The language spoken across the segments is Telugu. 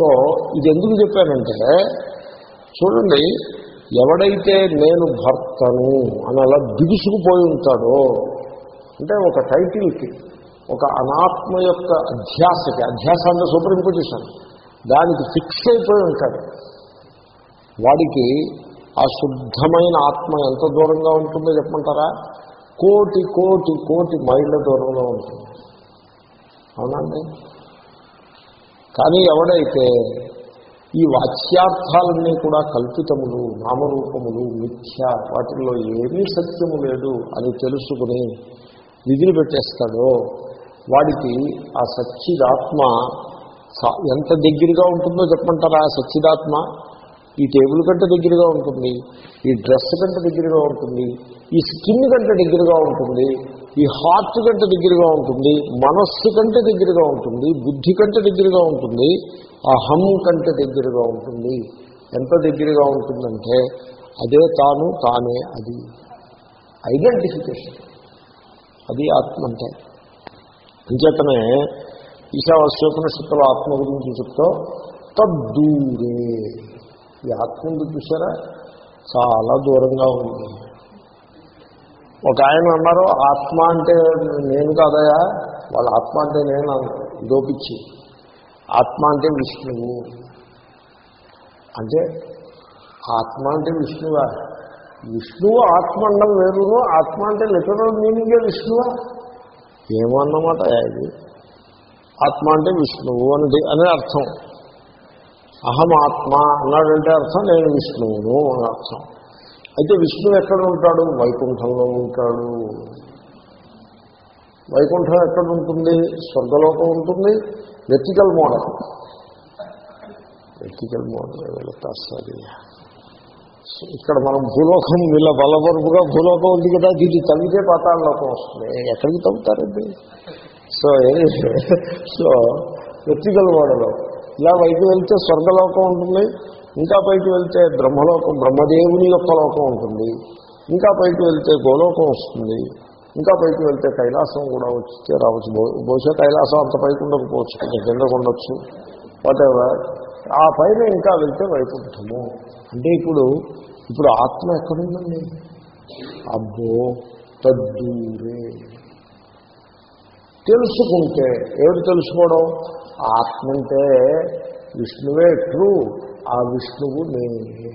సో ఇది ఎందుకు చెప్పానంటే చూడండి ఎవడైతే నేను భర్తను అని అలా దిగుసుకుపోయి ఉంటాడో అంటే ఒక టైటిల్కి ఒక అనాత్మ యొక్క అధ్యాసకి అధ్యాస అంటే సూపర్ చేశాను దానికి ఫిక్స్ అయిపోయి ఉంటాడు. వాడికి ఆ శుద్ధమైన ఆత్మ ఎంత దూరంగా ఉంటుందో చెప్పమంటారా? కోటి కోటి కోటి మైళ్ళ దూరంలో ఉంటుంది. అవునండి కానీ ఎవడైతే ఈ వాచ్యార్థాలన్నీ కూడా కల్పితములు నామరూపములు మిథ్య వాటిల్లో ఏమీ సత్యము లేదు అని తెలుసుకుని విధులు పెట్టేస్తాడో వాడికి ఆ సచ్చిదాత్మ స- ఎంత దగ్గరగా ఉంటుందో చెప్పమంటారా? ఆ సచ్చిదాత్మ ఈ టేబుల్ కంటే దగ్గరగా ఉంటుంది ఈ డ్రెస్ కంటే దగ్గరగా ఉంటుంది ఈ స్కిన్ కంటే దగ్గరగా ఉంటుంది ఈ హార్ట్ కంటే దగ్గరగా ఉంటుంది మనస్సు కంటే దగ్గరగా ఉంటుంది బుద్ధి కంటే దగ్గరగా ఉంటుంది ఆ హమ్ కంటే దగ్గరగా ఉంటుంది. ఎంత దగ్గరగా ఉంటుందంటే అదే తాను తానే అది. ఐడెంటిఫికేషన్ అది ఆత్మ అంటే. అంచేతనే ఈశావాస్యోపనిషత్తులో ఆత్మ గురించి చెప్తూ తద్దూరే. ఈ ఆత్మ చూసారా చాలా దూరంగా ఉంది. ఒక ఆయన అన్నారు ఆత్మ అంటే నేను కాదయా వాళ్ళ ఆత్మ అంటే నేను దోపిచ్చి ఆత్మ అంటే విష్ణువు. అంటే ఆత్మ అంటే విష్ణువా? విష్ణువు ఆత్మ అండం వేరును ఆత్మ అంటే లిటరల్ మీనింగే విష్ణువా? ఏమన్నమాట ఇది. ఆత్మ అంటే విష్ణువు అని అనే అర్థం. అహం ఆత్మ అన్నాడంటే అర్థం నేను విష్ణువును అని అర్థం. అయితే విష్ణువు ఎక్కడ ఉంటాడు? వైకుంఠంలో ఉంటాడు. వైకుంఠం ఎక్కడ ఉంటుంది? స్వర్గలోకం ఉంటుంది. Vertical model. వెర్టికల్ మోడల్ వెళతాస్తుంది ఇక్కడ మనం భూలోకం వీళ్ళ బలవరపుగా భూలోకం ఉంది కదా దీన్ని తవ్వితే పాతాళలోకం వస్తుంది. ఎక్కడికి తవ్వుతారండి? So so vertical model. ఇలా వైపు వెళ్తే స్వర్గలోకం ఉంటుంది. ఇంకా పైకి వెళ్తే బ్రహ్మలోకం బ్రహ్మదేవుని యొక్క లోకం ఉంటుంది. ఇంకా పైకి వెళ్తే గోలోకం వస్తుంది. ఇంకా పైకి వెళ్తే కైలాసం కూడా వచ్చే రావచ్చు. బహుశా కైలాసం అంత పైకి ఉండకపోవచ్చు. కిందకు ఉండొచ్చు. వాటెవర్ ఆ పైన ఇంకా వెళ్తే వైకుంఠము. అంటే ఇప్పుడు ఇప్పుడు ఆత్మ ఎక్కడుందండి? అబ్బో తద్దూరే. తెలుసుకుంటే ఏమిటి తెలుసుకోవడం? ఆత్మ అంటే విష్ణువే ట్రూ ఆ విష్ణువు నేనే.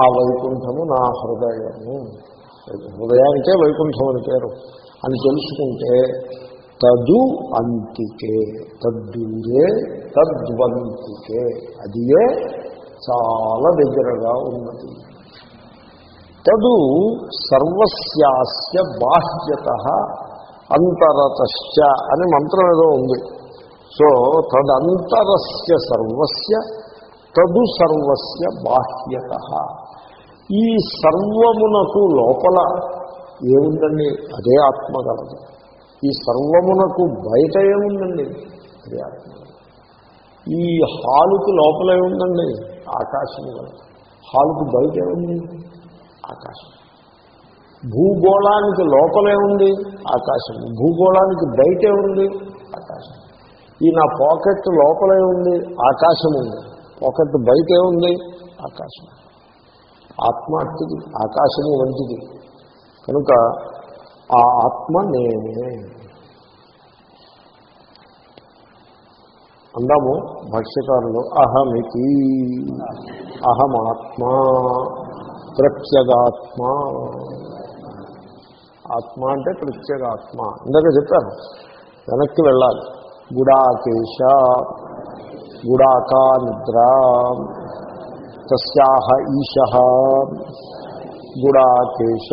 ఆ వైకుంఠము నా హృదయము. హృదయానికే వైకుంఠం అని పేరు. అని తెలుసుకుంటే తదు అంతికే తద్దూరే తద్వంతికే. అదియే చాలా దగ్గరగా ఉన్నది. తదు సర్వస్యాస్య బాహ్యత అంతరతశ్చ అని మంత్రం ఏదో ఉంది. సో తదంతరస్య సర్వస్య తదు సర్వస్య బాహ్యత. ఈ సర్వమునకు లోపల ఏముందండి? అదే ఆత్మ కలదు. ఈ సర్వమునకు బయట ఏముందండి? అదే ఆత్మ ఈ హాలుకు లోపల ఏముందండి? ఆకాశం కలదు. హాలుకు బయట ఏముంది? ఆకాశం భూగోళానికి లోపలే ఉంది ఆకాశం భూగోళానికి బయటే ఉంది ఆకాశం ఈ నా పాకెట్ లోపలే ఉంది ఆకాశం ఉంది. పాకెట్ బయటే ఉంది ఆకాశం. ఆత్మ అట్టిది ఆకాశము వంటిది. కనుక ఆ ఆత్మ నేనే. అందాము భాష్యకారులు అహమితి అహమాత్మ ప్రత్యేగాత్మ. ఆత్మ అంటే ప్రత్యేగాత్మ. ఇందాక చెప్పాను వెనక్కి వెళ్ళాలి. గుడాకేశ గుడాకా నిద్ర తస్యాహ ఈశ గుడాకేశ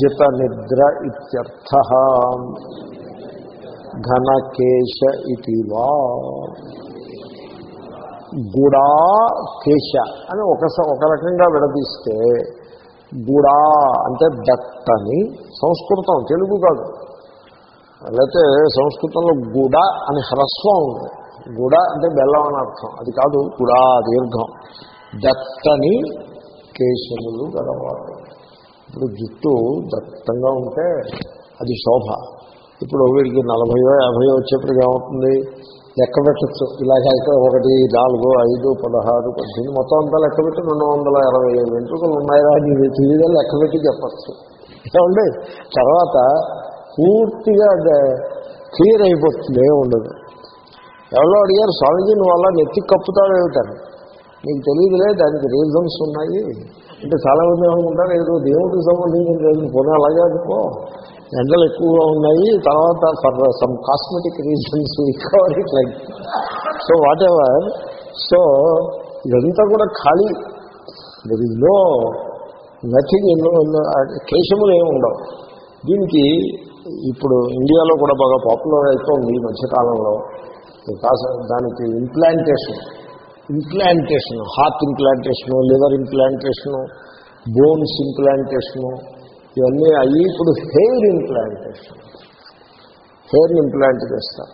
జిత నిద్ర ఇత్యర్థ ఘనకేశ ఇది వా. గుడా కేశ అని ఒక ఒక రకంగా విడదీస్తే గుడా అంటే దట్టని సంస్కృతం తెలుగు కాదు. లేకపోతే సంస్కృతంలో గుడ అని హ్రస్వం ఉంది. గుడ అంటే బెల్లం అని అర్థం. అది కాదు గుడా దీర్ఘం. దత్తని కేశములు గలవాడు ఇప్పుడు జుట్టు దత్తంగా ఉంటే అది శోభ. ఇప్పుడు వీడికి నలభయో యాభయో వచ్చేప్పటికి ఏమవుతుంది? లెక్క పెట్టచ్చు. ఇలాగ అయితే ఒకటి నాలుగు ఐదు పదహారు పద్దెనిమిది మొత్తం అంతా లెక్క పెట్టి రెండు వందల ఇరవై ఏడు వెంట్రుకలు ఉన్నాయా నీకు తెలియదా లెక్క పెట్టి చెప్పచ్చు. ఏమండి? తర్వాత పూర్తిగా క్లియర్ అయిపోతుంది ఏమి ఉండదు. ఎవరో అడిగారు స్వామీజీ నువ్వు అలా నెత్తి కప్పుతాడు ఏమిటారు నీకు తెలియదులే దానికి రీజన్స్ ఉన్నాయి. అంటే చాలా ఏమనుకుంటారు ఏదో దేవుడికి సంబంధించిన రీజన్ పోనీ అలాగే అనుకో ఎండలు ఎక్కువగా ఉన్నాయి తర్వాత for some cosmetic reasons recovery like so whatever so ఇదంతా కూడా ఖాళీ. దర్ ఇస్ నో నథింగ్ ఎన్నో కేశములు ఏమి ఉండవు. దీనికి ఇప్పుడు ఇండియాలో కూడా బాగా పాపులర్ అవుతోంది ఈ మధ్యకాలంలో కాస దానికి implantation implantation heart implantation liver implantation bones implantation ఇవన్నీ అయ్యి ఇప్పుడు హెయిర్ ఇంప్లాంటేషన్ హెయిర్ ఇంప్లాంట్ చేస్తారు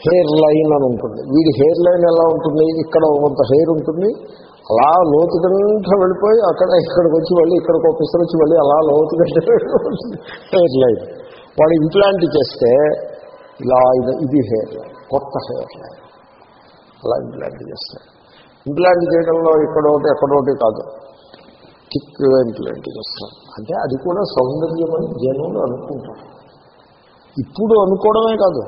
హెయిర్ లైన్ అని ఉంటుంది. వీడి హెయిర్ లైన్ ఎలా ఉంటుంది? ఇక్కడ కొంత హెయిర్ ఉంటుంది. అలా లోతుకంతా వెళ్ళిపోయి అక్కడ ఇక్కడికి వచ్చి మళ్ళీ ఇక్కడికి ఒక వచ్చి మళ్ళీ అలా లోతుకంటే హెయిర్ లైన్ వాడు ఇంప్లాంట్ చేస్తే ఇలా ఇది ఇది హెయిర్ లైన్ కొత్త హెయిర్ లైన్ అలా ఇంప్లాంట్ చేస్తారు ఇంప్లాంట్ చేయడంలో ఇక్కడోటి ఎక్కడోటి కాదు. థిక్గా ఇంప్లాంట్ చేస్తారు అంటే అది కూడా సౌందర్యమని జనులు అనుకుంటారు. ఇప్పుడు అనుకోవడమే కాదు.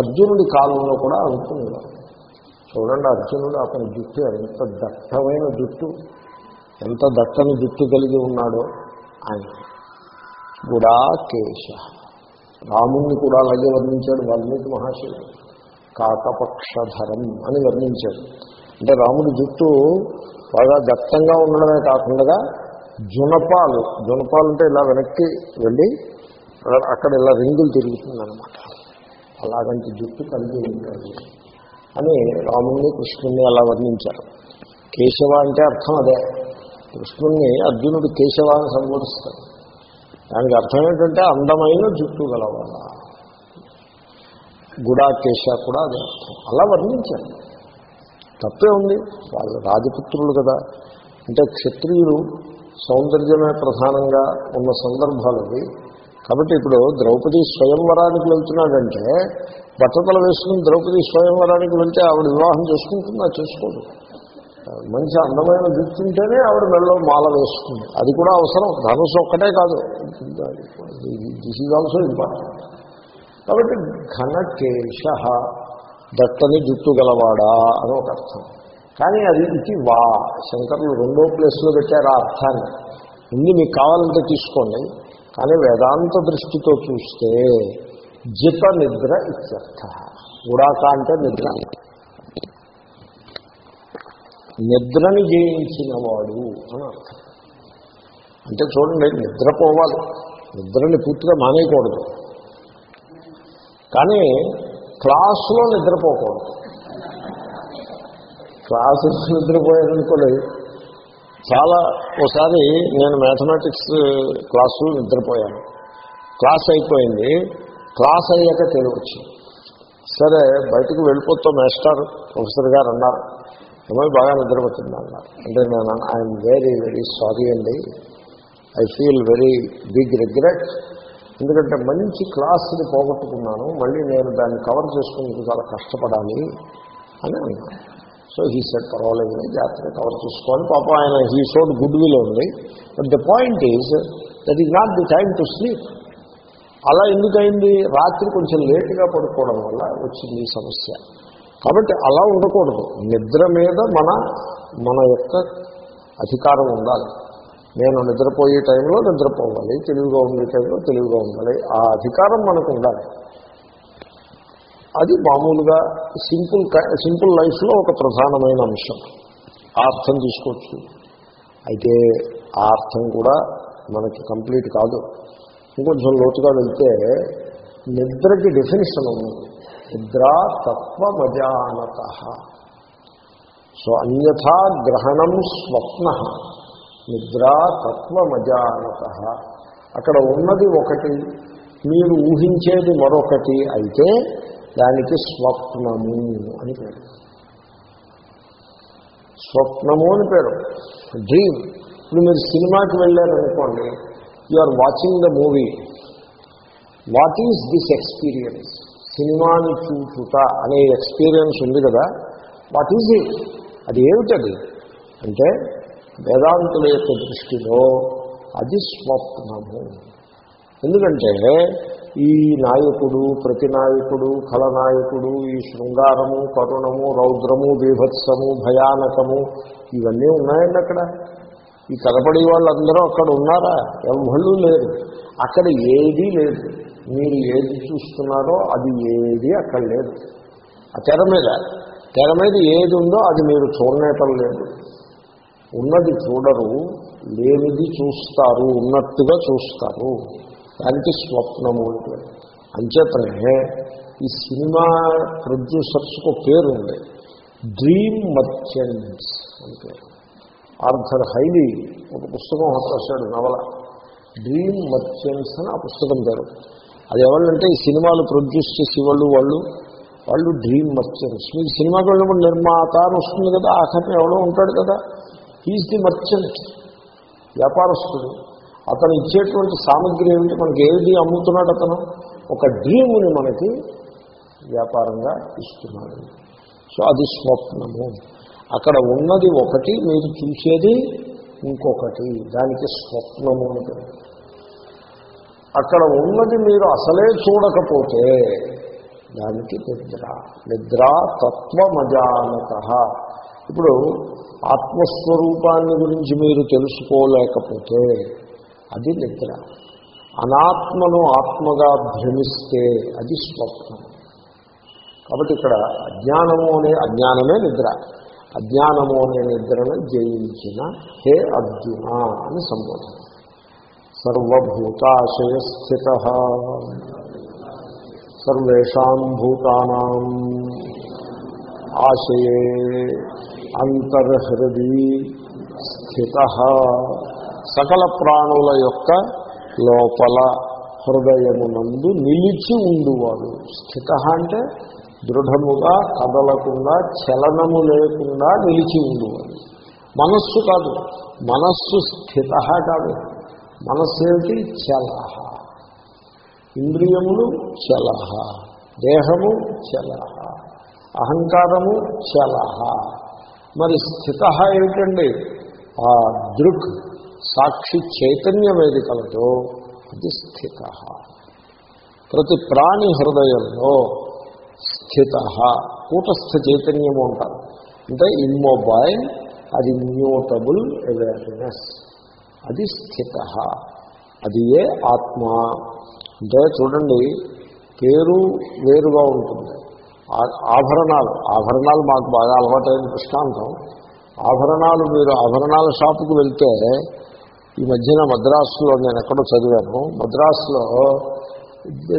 అర్జునుడి కాలంలో కూడా అనుకునేవారు. చూడండి అర్జునుడు అతని జుట్టు ఎంత దట్టమైన జుట్టు ఎంత దట్టని జుట్టు కలిగి ఉన్నాడో ఆయన. గుడా కేశ రాముణ్ణి కూడా అలాగే వర్ణించాడు వాల్మీకి మహాశివుడు కాకపక్షధరం అని వర్ణించాడు. అంటే రాముడి జుట్టు బాగా దత్తంగా ఉండడమే కాకుండా జునపాలు జునపాలు అంటే ఇలా వెనక్కి వెళ్ళి అక్కడ ఇలా రింగులు తిరుగుతుందనమాట అలాగంటి జుట్టు కలిగి ఉంటాడు అని రాముణ్ణి కృష్ణుణ్ణి అలా వర్ణించారు. కేశవ అంటే అర్థం అదే. కృష్ణుణ్ణి అర్జునుడు కేశవాన్ని సంబోధిస్తాడు దానికి అర్థం ఏంటంటే అందమైన జుట్టు గలవాళ్ళ గుడాకేశ కూడా అదే అలా వర్ణించారు. తప్పే ఉంది. వాళ్ళు రాజపుత్రులు కదా. అంటే క్షత్రియులు సౌందర్యమే ప్రధానంగా ఉన్న సందర్భాలవి కాబట్టి ఇప్పుడు ద్రౌపది స్వయంవరానికి వెళ్తున్నాడంటే బట్టతలు వేసుకుని ద్రౌపది స్వయంవరానికి వెళ్తే ఆవిడ వివాహం చేసుకుంటుందా? చేసుకోదు. మంచి అందమైన జుట్టుంటేనే ఆవిడ మెళ్ళలో మాల వేసుకుంది. అది కూడా అవసరం. ధనుసు ఒక్కటే కాదు. దిస్ ఈజ్ ఆల్సో ఇంపార్టెంట్ కాబట్టి ఘనకేశ దట్టని జుట్టు గలవాడా అని ఒక అర్థం. కానీ అది ఇది వా. శంకరులు రెండో ప్లేస్లో పెట్టారు ఆ అర్థాన్ని. ముందు మీకు కావాలంటే తీసుకోండి. కానీ వేదాంత దృష్టితో చూస్తే జిత నిద్ర ఇత్యర్థ. ఉడాక అంటే నిద్ర. నిద్రని జయించిన వాడు అని అర్థం. అంటే చూడండి నిద్రపోవాలి. నిద్రని పూర్తిగా మానేయకూడదు. కానీ క్లాసులో నిద్రపోకూడదు. క్లాసులో నిద్రపోయారనుకోండి చాలా ఒకసారి నేను మ్యాథమెటిక్స్ క్లాసులో నిద్రపోయాను. క్లాస్ అయిపోయింది. క్లాస్ అయ్యాక తెలివచ్చింది సరే బయటకు వెళ్ళిపోతూ మేస్టర్ ప్రొఫెసర్ గారు అన్నారు. ఏమో బాగా నిద్రపోతుంది అన్నారు అంటే నేను ఐఎమ్ వెరీ వెరీ సారీ అండి. I feel very big regret ఎందుకంటే మంచి క్లాస్ని పోగొట్టుకున్నాను. మళ్ళీ నేను దాన్ని కవర్ చేసుకునేందుకు చాలా కష్టపడాలి అని అన్నాను. సో హీ సెట్ పర్వాలేదు జాగ్రత్తగా కవర్ చేసుకోవాలి. పాపం ఆయన హీ షోడ్ గుడ్ విల్ ఉంది. But the point is that is not the time to sleep అలా ఎందుకైంది రాత్రి కొంచెం లేటుగా పడుకోవడం వల్ల వచ్చింది సమస్య. కాబట్టి అలా ఉండకూడదు. నిద్ర మీద మన మన యొక్క అధికారం ఉండాలి. నేను నిద్రపోయే టైంలో నిద్రపోవాలి తెలివిగా ఉండే టైంలో తెలివిగా ఉండాలి. ఆ అధికారం మనకు ఉండాలి. అది మామూలుగా సింపుల్ సింపుల్ లైఫ్లో ఒక ప్రధానమైన అంశం. ఆ అర్థం తీసుకోవచ్చు. అయితే ఆ అర్థం కూడా మనకి కంప్లీట్ కాదు. ఇంకొంచెం లోతుగా వెళ్తే నిద్రకి డెఫినేషన్ ఉంది. నిద్రా తత్వమజానత సో అన్యథా గ్రహణం స్వప్న. నిద్రా తత్వమజానత అక్కడ ఉన్నది ఒకటి మీరు ఊహించేది మరొకటి అయితే దానికి స్వప్నము అని పేరు. స్వప్నము అని పేరు. డ్రీమ్. ఇప్పుడు మీరు సినిమాకి వెళ్ళారనుకోండి you are watching the movie. What is this experience? సినిమాని చూచుట అనే ఎక్స్పీరియన్స్ ఉంది కదా. వాట్ ఈజ్ ఇట్ అది ఏమిటది? అంటే వేదాంతుల యొక్క దృష్టిలో అది స్వప్నము. ఎందుకంటే ఈ నాయకుడు ప్రతి నాయకుడు ఖలనాయకుడు ఈ శృంగారము కరుణము రౌద్రము బీభత్సము భయానకము ఇవన్నీ ఉన్నాయండి అక్కడ. ఈ కనపడే వాళ్ళందరూ అక్కడ ఉన్నారా? ఎవళ్ళు లేరు. అక్కడ ఏదీ లేదు. మీరు ఏది చూస్తున్నారో అది ఏది అక్కడ లేదు ఆ తెర మీద తెర మీద ఏది ఉందో అది మీరు చూడనేటం లేదు. ఉన్నది చూడరు లేనిది చూస్తారు ఉన్నట్టుగా చూస్తారు. దానికి స్వప్నము అంటే. అంచేతనే ఈ సినిమా ప్రొడ్యూసర్స్కు పేరు ఉంది డ్రీమ్ మర్చెంట్స్ అంటే ఆర్థర్ హైలీ ఒక పుస్తకం రాశాడు నవల. డ్రీమ్ మర్చెంట్స్ అని ఆ పుస్తకం పేరు. అది ఎవరంటే ఈ సినిమాలు ప్రొడ్యూస్ చేసే వాళ్ళు వాళ్ళు వాళ్ళు డ్రీమ్ మర్చెంట్స్. మీకు సినిమాకి వెళ్ళినప్పుడు నిర్మాత అని వస్తుంది కదా ఆఖరిని ఎవడో ఉంటాడు కదా. ఈజ్ ది మర్చెంట్ వ్యాపారస్తుడు. అతను ఇచ్చేటువంటి సామగ్రి ఏమిటి? మనకి ఏది అమ్ముతున్నాడు అతను? ఒక డ్రీముని మనకి వ్యాపారంగా ఇస్తున్నాడు. సో అది స్వప్నము. అక్కడ ఉన్నది ఒకటి మీరు చూసేది ఇంకొకటి. దానికి స్వప్నము అని అక్కడ ఉన్నది మీరు అసలే చూడకపోతే దానికి నిద్ర. నిద్ర తత్వమజానత ఇప్పుడు ఆత్మస్వరూపాన్ని గురించి మీరు తెలుసుకోలేకపోతే అది నిద్ర. అనాత్మను ఆత్మగా భ్రమిస్తే అది స్వప్నం. కాబట్టి ఇక్కడ అజ్ఞానము అనే అజ్ఞానమే నిద్ర. అజ్ఞానము అనే నిద్రను జయించిన హే అర్జున అని సంబోధన సర్వూతాశయస్థిత సర్వేషాం భూతానాం ఆశయే అంతర్హృది స్థిత సకల ప్రాణుల యొక్క లోపల హృదయమునందు నిలిచి ఉండువాడు. స్థిత అంటే దృఢముగా కదలకుండా చలనము లేకుండా నిలిచి ఉండువాడు. మనస్సు కాదు మనస్సు స్థిత కాదు. మనస్సు ఏమిటి చలహ. ఇంద్రియములు చలహ. దేహము చలహ. అహంకారము చలహ. మరి స్థిత ఏమిటండి? ఆ దృక్ సాక్షి చైతన్య వేదికలతో అది స్థిత. ప్రతి ప్రాణి హృదయంలో స్థిత. కూటస్థ చైతన్యము అంటారు. అంటే ఇమ్మొబైల్ అది మ్యూటబుల్ అవేర్నెస్. అది స్థిత. అది ఏ ఆత్మ? అంటే చూడండి పేరు వేరుగా ఉంటుంది. ఆ- ఆభరణాలు ఆభరణాలు మాకు బాగా అలవాటైన దృష్టాంతం. ఆభరణాలు మీరు ఆభరణాల షాపుకు వెళ్తే ఈ మధ్యన మద్రాసులో నేను ఎక్కడో చదివాను. మద్రాసులో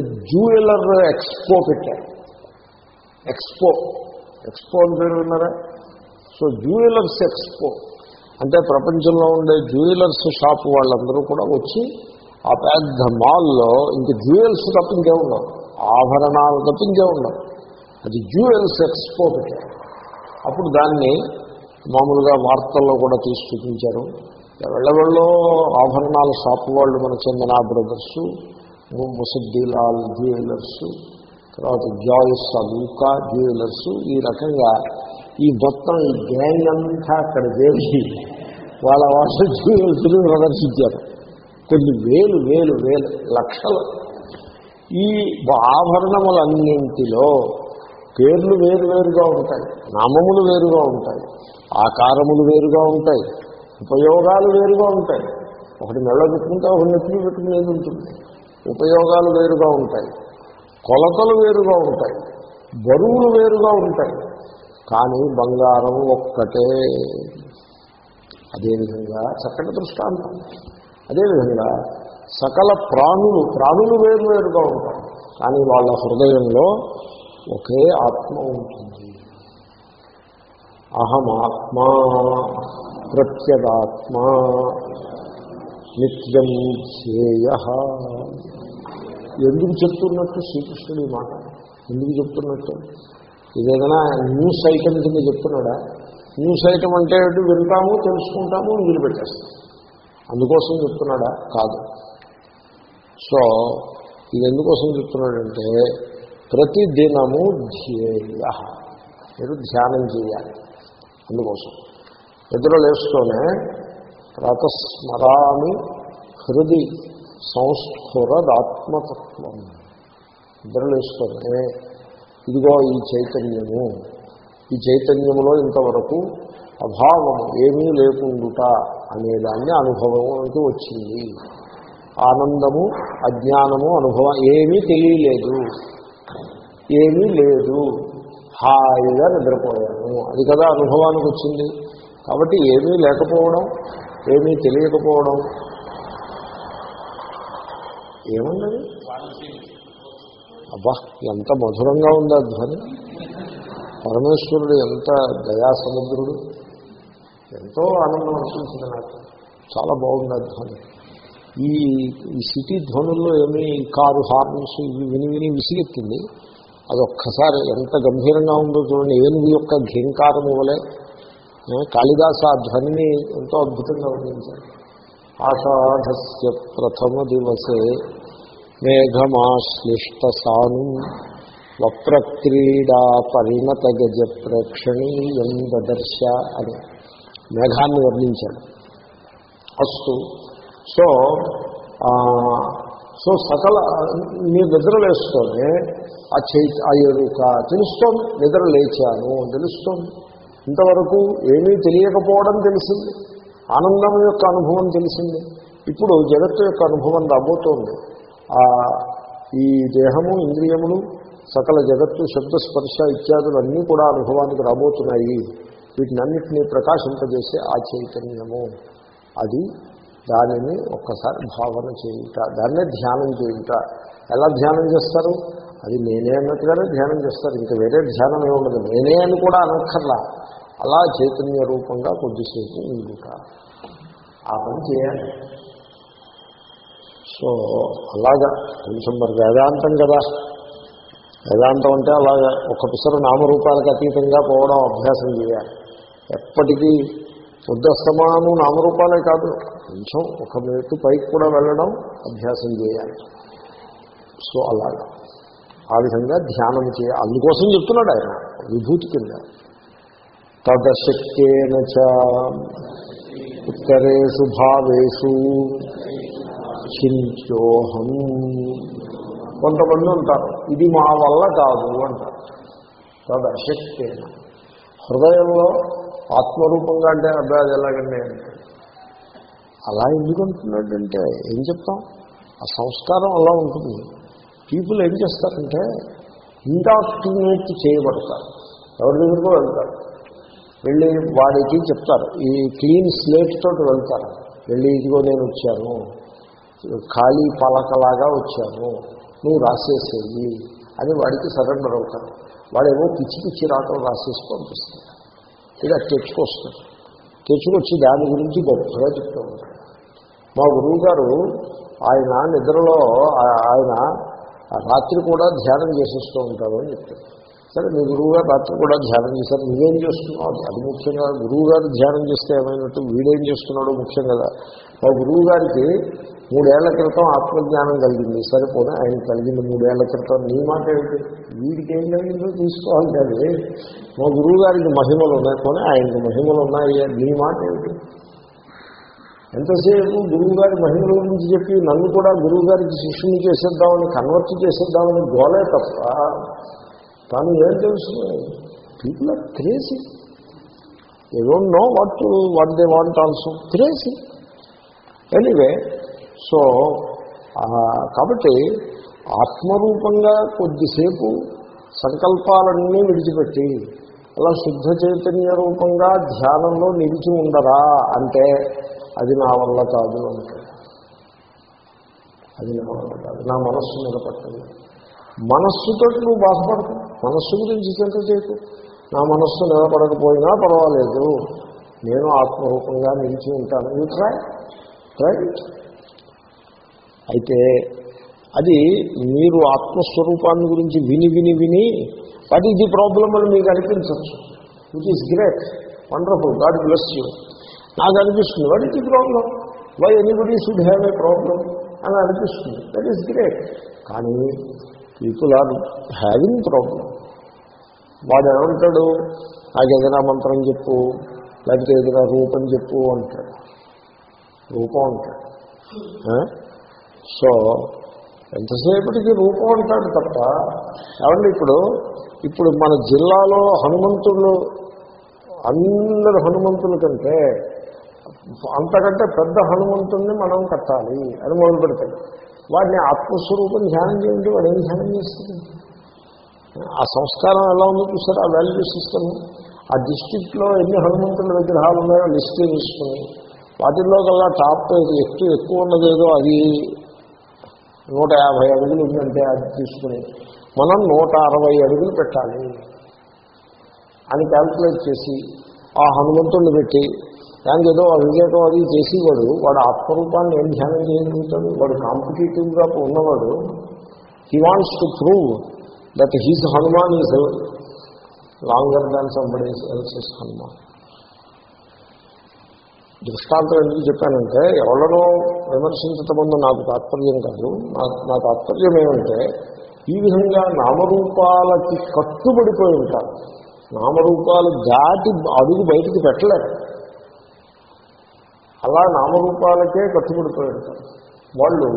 జ్యూవెలర్ ఎక్స్పో పెట్టారు. ఎక్స్పో. ఎక్స్పో అని పేరు విన్నారా? So jewellers expo. అంటే ప్రపంచంలో ఉండే జ్యువెలర్స్ షాప్ వాళ్ళందరూ కూడా వచ్చి ఆ పెద్ద మాల్లో ఇంక జ్యువెల్స్ తప్ప ఇంకే ఉండవు. ఆభరణాలు తప్ప ఇంకే ఉండవు. అది జ్యువెల్స్ ఎక్స్పో అప్పుడు దాన్ని మామూలుగా వార్తల్లో కూడా తీసి చూపించారు. వెళ్ళవెళ్ళో ఆభరణాల షాప్ వాళ్ళు మన చందన బ్రదర్స్ ముసద్దీలాల్ జ్యువెలర్స్ తర్వాత జాయిస్ అలూకా జ్యువెలర్స్ ఈ రకంగా ఈ మొత్తం ఈ గ్యాంగ్ అంతా అక్కడ చేసి వాళ్ళ వాళ్ళ ప్రదర్శించారు. కొన్ని వేలు వేలు వేలు లక్షలు. ఈ ఆభరణములన్నింటిలో పేర్లు వేరువేరుగా ఉంటాయి నామములు వేరుగా ఉంటాయి ఆకారములు వేరుగా ఉంటాయి ఉపయోగాలు వేరుగా ఉంటాయి. ఒకటి నెల పెట్టుకుంటే ఒకటి నెత్తిని పెట్టుకునేది ఉంటుంది? ఉపయోగాలు వేరుగా ఉంటాయి కొలతలు వేరుగా ఉంటాయి బరువులు వేరుగా ఉంటాయి. కానీ బంగారం ఒక్కటే. అదేవిధంగా చక్కటి దృష్టాంతం. అదేవిధంగా సకల ప్రాణులు ప్రాణులు వేరు వేరుగా కానీ వాళ్ళ హృదయంలో ఒకే ఆత్మ ఉంటుంది. అహమాత్మా ప్రత్యగాత్మ నిత్యం ధ్యేయ. ఎందుకు చెప్తున్నట్టు శ్రీకృష్ణుడు ఈ మాట? ఎందుకు చెప్తున్నట్టు? ఇదేదైనా న్యూస్ ఐటమ్ కింద చెప్తున్నాడా? న్యూస్ ఐటమ్ అంటే వింటాము తెలుసుకుంటాము వదిలిపెట్టేస్తాం. అందుకోసం చెప్తున్నాడా? కాదు. సో ఇది ఎందుకోసం చెప్తున్నాడంటే ప్రతి దినము ధ్యేయ. మీరు ధ్యానం చేయాలి. అందుకోసం. నిద్ర లేస్తూనే రతస్మరాని హృది సంస్ఫురదాత్మతత్వం నిద్ర లేస్తూనే ఇదిగో ఈ చైతన్యము. ఈ చైతన్యములో ఇంతవరకు అభావం ఏమీ లేకుండుట అనేదాన్ని అనుభవంలోకి వచ్చింది. ఆనందము అజ్ఞానము అనుభవం ఏమీ తెలియలేదు. ఏమీ లేదు. హాయిగా నిద్రపోయాను. అది కదా అనుభవానికి వచ్చింది. కాబట్టి ఏమీ లేకపోవడం ఏమీ తెలియకపోవడం. ఏమున్నది అబ్బా ఎంత మధురంగా ఉంది ఆ ధ్వని. పరమేశ్వరుడు ఎంత దయాసముద్రుడు. ఎంతో ఆనందం అనిపించింది నాకు. చాలా బాగుంది ఆ ధ్వని. ఈ ఈ సిటీ ధ్వనుల్లో ఏమీ కారు హార్న్స్ ఇవి విని విని విసిగెత్తింది. అది ఒక్కసారి ఎంత గంభీరంగా ఉందో చూడండి. ఏనుగు యొక్క ఘీంకారం ఇవ్వలే. కాళిదాస ఆ ధ్వనిని ఎంతో అద్భుతంగా వర్ణించాడు ఆషాఢస్య ప్రథమ దివసే మేఘమాశ్లిష్ట సాను వప్రక్రీడా పరిణత గజ ప్రేక్షణీయం దదర్శ అని మేఘాన్ని వర్ణించాడు. అస్తు. సో సో సకల మీ నిద్రలేస్తూనే ఆ చై ఆ ఎరుక తెలుస్తోంది నిద్ర లేచాను తెలుస్తోంది ఇంతవరకు ఏమీ తెలియకపోవడం తెలిసింది. ఆనందం యొక్క అనుభవం తెలిసింది. ఇప్పుడు జగత్తు యొక్క అనుభవం రాబోతోంది. ఈ దేహము ఇంద్రియములు సకల జగత్తు శబ్ద స్పర్శ ఇత్యాదులన్నీ కూడా అనుభవానికి రాబోతున్నాయి. వీటినన్నిటినీ ప్రకాశింపజేసే ఆ చైతన్యము. అది దానిని ఒక్కసారి భావన చేయుట దాన్నే ధ్యానం చేయుట. ఎలా ధ్యానం చేస్తారు? అది నేనే అన్నట్టుగానే ధ్యానం చేస్తారు. ఇంకా వేరే ధ్యానం ఉండదు. నేనే అని కూడా అనక్కర్లా. అలా చైతన్య రూపంగా కొద్దిసేపు ఉండుట. ఆ పని చేయాలి. సో అలాగా కొంచెం మరి వేదాంతం కదా. వేదాంతం అంటే అలాగా ఒక పిసరు నామరూపాలకు అతీతంగా పోవడం అభ్యాసం చేయాలి. ఎప్పటికీ ఉద్దస్తమాను నామరూపాలే కాదు కొంచెం ఒక మెట్టు పైకి కూడా వెళ్ళడం అభ్యాసం చేయాలి. సో అలాగా. ఆ విధంగా ధ్యానం చేయాలి. అందుకోసం చెప్తున్నాడు ఆయన విభూతి కింద. తదశక్తేన ఉత్తరేషు భావేషు కించోహం కొంతమంది ఉంటారు ఇది మా వల్ల కాదు అంటారు. తదశక్తేన హృదయంలో ఆత్మరూపంగా అంటే అబ్బాయి అది ఎలాగండి? అంటే అలా ఎందుకు అంటున్నాడంటే ఏం చెప్తాం? ఆ సంస్కారం అలా ఉంటుంది. పీపుల్ ఏం చేస్తారంటే ఇండాక్టినేట్ చేయబడతారు. ఎవరి దగ్గరికో వెళ్తారు. వెళ్ళి వాడికి చెప్తారు. ఈ క్లీన్ స్లేట్ తోటి వెళ్తారు. వెళ్ళి ఇదిగో నేను వచ్చాను. ఖాళీ పలకలాగా వచ్చాను నువ్వు రాసేసేయి అని వాడికి సరెండర్ అవుతాను వాడేమో పిచ్చి పిచ్చి రాటలు రాసేసి పంపిస్తాడు. ఇలా తెచ్చుకొస్తాడు తెచ్చుకొచ్చి దాని గురించి గొప్పగా చెప్తూ ఉంటాడు. మా గురువు గారు ఆయన నిద్రలో ఆయన రాత్రి కూడా ధ్యానం చేసేస్తూ ఉంటారు అని చెప్తారు సరే మీ గురువు గారు రాత్రి కూడా ధ్యానం చేశారు. నువ్వేం చేస్తున్నావు? అది- అది ముఖ్యంగా గురువు గారు ధ్యానం చేస్తే ఏమైనట్టు వీడేం చేస్తున్నాడో ముఖ్యం కదా. మా గురువు గారికి మూడేళ్ళ క్రితం ఆత్మజ్ఞానం కలిగింది. సరిపోతే ఆయన కలిగింది మూడేళ్ళ క్రితం. నీ మాట ఏమిటి వీడికి ఏం కలిగిందో తీసుకోవాలి కానీ మా గురువు గారికి మహిమలు ఉన్నాయి. కానీ ఆయనకి మహిమలు ఉన్నాయి? నీ మాట ఏమిటి ఎంతసేపు గురువు గారి మహిమల గురించి చెప్పి నన్ను కూడా గురువు గారికి శిష్యుని చేసేద్దామని కన్వర్ట్ చేసేద్దామని గోలే తప్ప తాను ఏం తెలుసు? People are crazy they don't know what what they want also crazy anyway so కాబట్టి ఆత్మరూపంగా కొద్దిసేపు సంకల్పాలన్నీ విడిచిపెట్టి అలా శుద్ధ చైతన్య రూపంగా ధ్యానంలో నిలిచి ఉండరా అంటే అది నా వల్ల కాదు అంటే. అది నా వల్ల కాదు. నా మనస్సు నిలబట్టదు మనస్సుతో నువ్వు బాధపడతావు మనస్సు గురించి చింత చేయకు. నా మనస్సు నిలబడకపోయినా పర్వాలేదు. నేను ఆత్మరూపంగా నిలిచి ఉంటాను. యూ ట్రై ట్రై అయితే అది మీరు ఆత్మస్వరూపాన్ని గురించి విని విని విని వాట్ ఈజ్ ది ప్రాబ్లం అని మీకు అనిపించచ్చు which is great wonderful God bless you నాకు అనిపిస్తుంది what is the problem why anybody should have a problem అని అనిపిస్తుంది. దట్ ఈస్ గ్రేట్ కానీ పీపుల్ ఆర్ హ్యావింగ్ ప్రాబ్లం వాడు ఏమంటాడు? నాకు ఏదైనా మంత్రం చెప్పు లేకపోతే ఏదైనా రూపం చెప్పు అంటాడు. రూపం అంటాడు. సో ఎంతసేపటికి రూపం అంటాడు తప్ప ఏమండి ఇప్పుడు ఇప్పుడు మన జిల్లాలో హనుమంతులు అందరు హనుమంతుల కంటే అంతకంటే పెద్ద హనుమంతుడిని మనం కట్టాలి అని మొదలు పెడతాడు వాడిని ఆత్మస్వరూపం ధ్యానం చేయండి వాడు ఏం ధ్యానం చేస్తుంది ఆ సంస్కారం ఎలా ఉందో చూసారు? ఆ వాల్యూ సిస్టమ్ ఆ డిస్టిక్లో ఎన్ని హనుమంతుల విగ్రహాలు ఉన్నాయో లిస్ట్ తీసుకుని వాటిల్లో కల్లా టాప్ ఎక్కువ ఎక్కువ ఉన్నదేదో ఏదో అది నూట యాభై అడుగులు ఉందంటే అది తీసుకుని మనం నూట అరవై అడుగులు పెట్టాలి అని క్యాల్కులేట్ చేసి ఆ హనుమంతుడిని పెట్టి దానికి ఏదో అవివేకం అది చేసేవాడు. వాడు ఆత్మరూపాన్ని ఏం ధ్యానం చేయగలుగుతాడు? వాడు కాంపిటేటివ్గా ఉన్నవాడు. He wants to prove that he's Hanuman is longer than somebody else's Hanuman. దృష్టాంతం ఎందుకు చెప్పానంటే ఎవరినో విమర్శించటం ముందు నాకు తాత్పర్యం కాదు. నా నా తాత్పర్యం ఏమంటే ఈ విధంగా నామరూపాలకి కట్టుబడిపోయి ఉంటారు. నామరూపాలు దాటి అడుగు బయటికి పెట్టలేరు. అలా నామరూపాలకే కట్టుబడిపోయి ఉంటారు. వాళ్ళు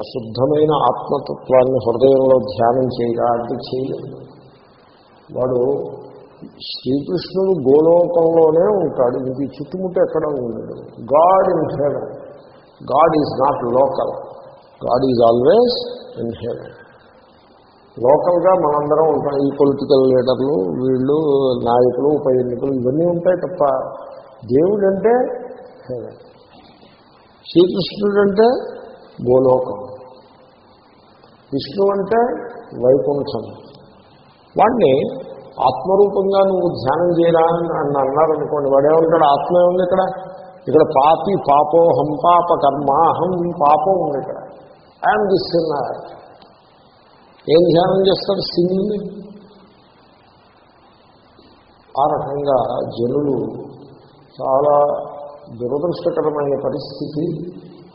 అశుద్ధమైన ఆత్మతత్వాన్ని హృదయంలో ధ్యానం చేయగా అంటే చేయలేదు వాడు శ్రీకృష్ణుడు గోలోకంలోనే ఉంటాడు. ఇది చుట్టుముట్టు ఎక్కడ ఉండడు. God in heaven God is not local God is always in heaven లోకల్గా మనందరం ఉంటాం. ఈ పొలిటికల్ లీడర్లు వీళ్ళు నాయకులు ఉప ఎన్నికలు ఇవన్నీ ఉంటాయి తప్ప దేవుడు అంటే హెవెన్ శ్రీకృష్ణుడు అంటే గోలోకం. విష్ణు అంటే వైకుంఠం. వాడిని ఆత్మరూపంగా నువ్వు ధ్యానం చేయరా అని అన్నారనుకోండి వాడేమంటాడు ఆత్మ ఉంది ఇక్కడ? ఇక్కడ పాపి పాపోహం పాప కర్మాహం పాపం ఉంది ఇక్కడ. ఐఎమ్ దిస్ ఏం ధ్యానం చేస్తారు సింగిల్ని ఆ రకంగా జనులు చాలా దురదృష్టకరమైన పరిస్థితి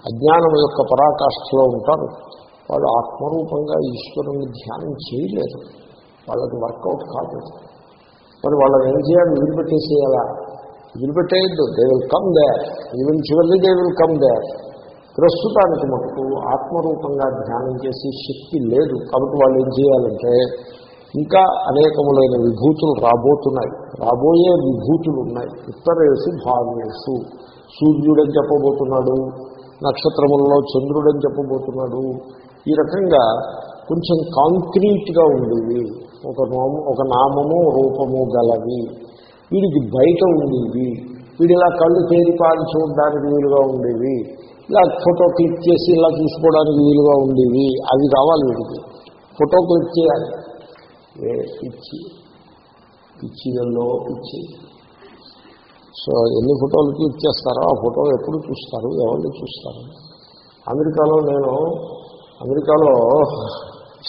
అజ్ఞానం యొక్క పరాకాష్ఠలో ఉంటారు. వాళ్ళు ఆత్మరూపంగా ఈశ్వరుని ధ్యానం చేయలేరు వాళ్ళకి వర్కౌట్ కాదు. మరి వాళ్ళని ఏం చేయాలి? వదిలిపెట్టేసేయాలా? వదిలిపెట్టేయద్దు. They will come there even చివరి దే విల్ కమ్ దేర్ ప్రస్తుతానికి మటుకు ఆత్మరూపంగా ధ్యానం చేసే శక్తి లేదు. కాబట్టి వాళ్ళు ఏం చేయాలంటే ఇంకా అనేకములైన విభూతులు రాబోతున్నాయి. రాబోయే విభూతులు ఉన్నాయి. ఉత్తరేసి భావ్యేసు సూర్యుడని చెప్పబోతున్నాడు. నక్షత్రములలో చంద్రుడని చెప్పబోతున్నాడు. ఈ రకంగా కొంచెం కాంక్రీట్గా ఉండేవి. ఒక నామ ఒక నామము రూపము గలవి. వీడికి బయట ఉండేవి. వీడు ఇలా కళ్ళు తేరిపాలి చూడడానికి వీలుగా ఉండేవి. ఇలా ఫోటో క్లిక్ చేసి ఇలా చూసుకోవడానికి వీలుగా ఉండేవి. అవి కావాలి వీడికి. ఫోటో క్లిక్ చేయాలి. ఏ పిచ్చి పిచ్చిలలో పిచ్చి. సో ఎన్ని ఫోటోలు క్లిక్ చేస్తారో ఆ ఫోటో ఎప్పుడు చూస్తారు? ఎవరిని చూస్తారు? అమెరికాలో నేను అమెరికాలో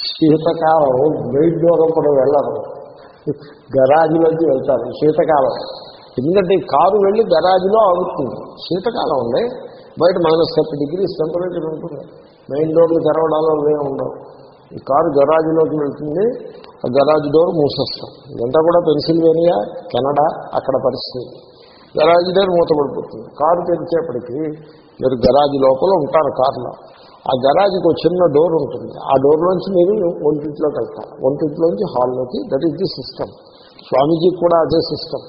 శీతకాలం వెయిట్ దూరం కూడా వెళ్ళరు. గరాజులోకి వెళ్తారు శీతకాలం. ఎందుకంటే కారు వెళ్ళి గరాజులో ఆగుతుంది. శీతకాలం ఉంది బయట మైనస్ థర్టీ డిగ్రీస్ టెంపరేచర్ ఉంటుంది. మెయిన్ డోర్లు తెరవడాలు అవే ఉండవు. ఈ కారు గరాజులోకి వెళ్తుంది. ఆ గరాజు డోర్ మూసేస్తాం. ఇదంతా కూడా పెన్సిల్వేనియా కెనడా అక్కడ పరిస్థితి. గరాజ్ డోర్ మూతపడిపోతుంది. కారు తెరిచేపటికి మీరు గరాజు లోపల ఉంటారు కారులో. ఆ గరాజ్కి ఒక చిన్న డోర్ ఉంటుంది. ఆ డోర్లోంచి మీరు ఒంటింట్లోకి వెళ్తారు ఒంటింట్లోంచి హాల్లోకి దట్ ఈస్ ది సిస్టమ్ స్వామీజీకి కూడా అదే సిస్టమ్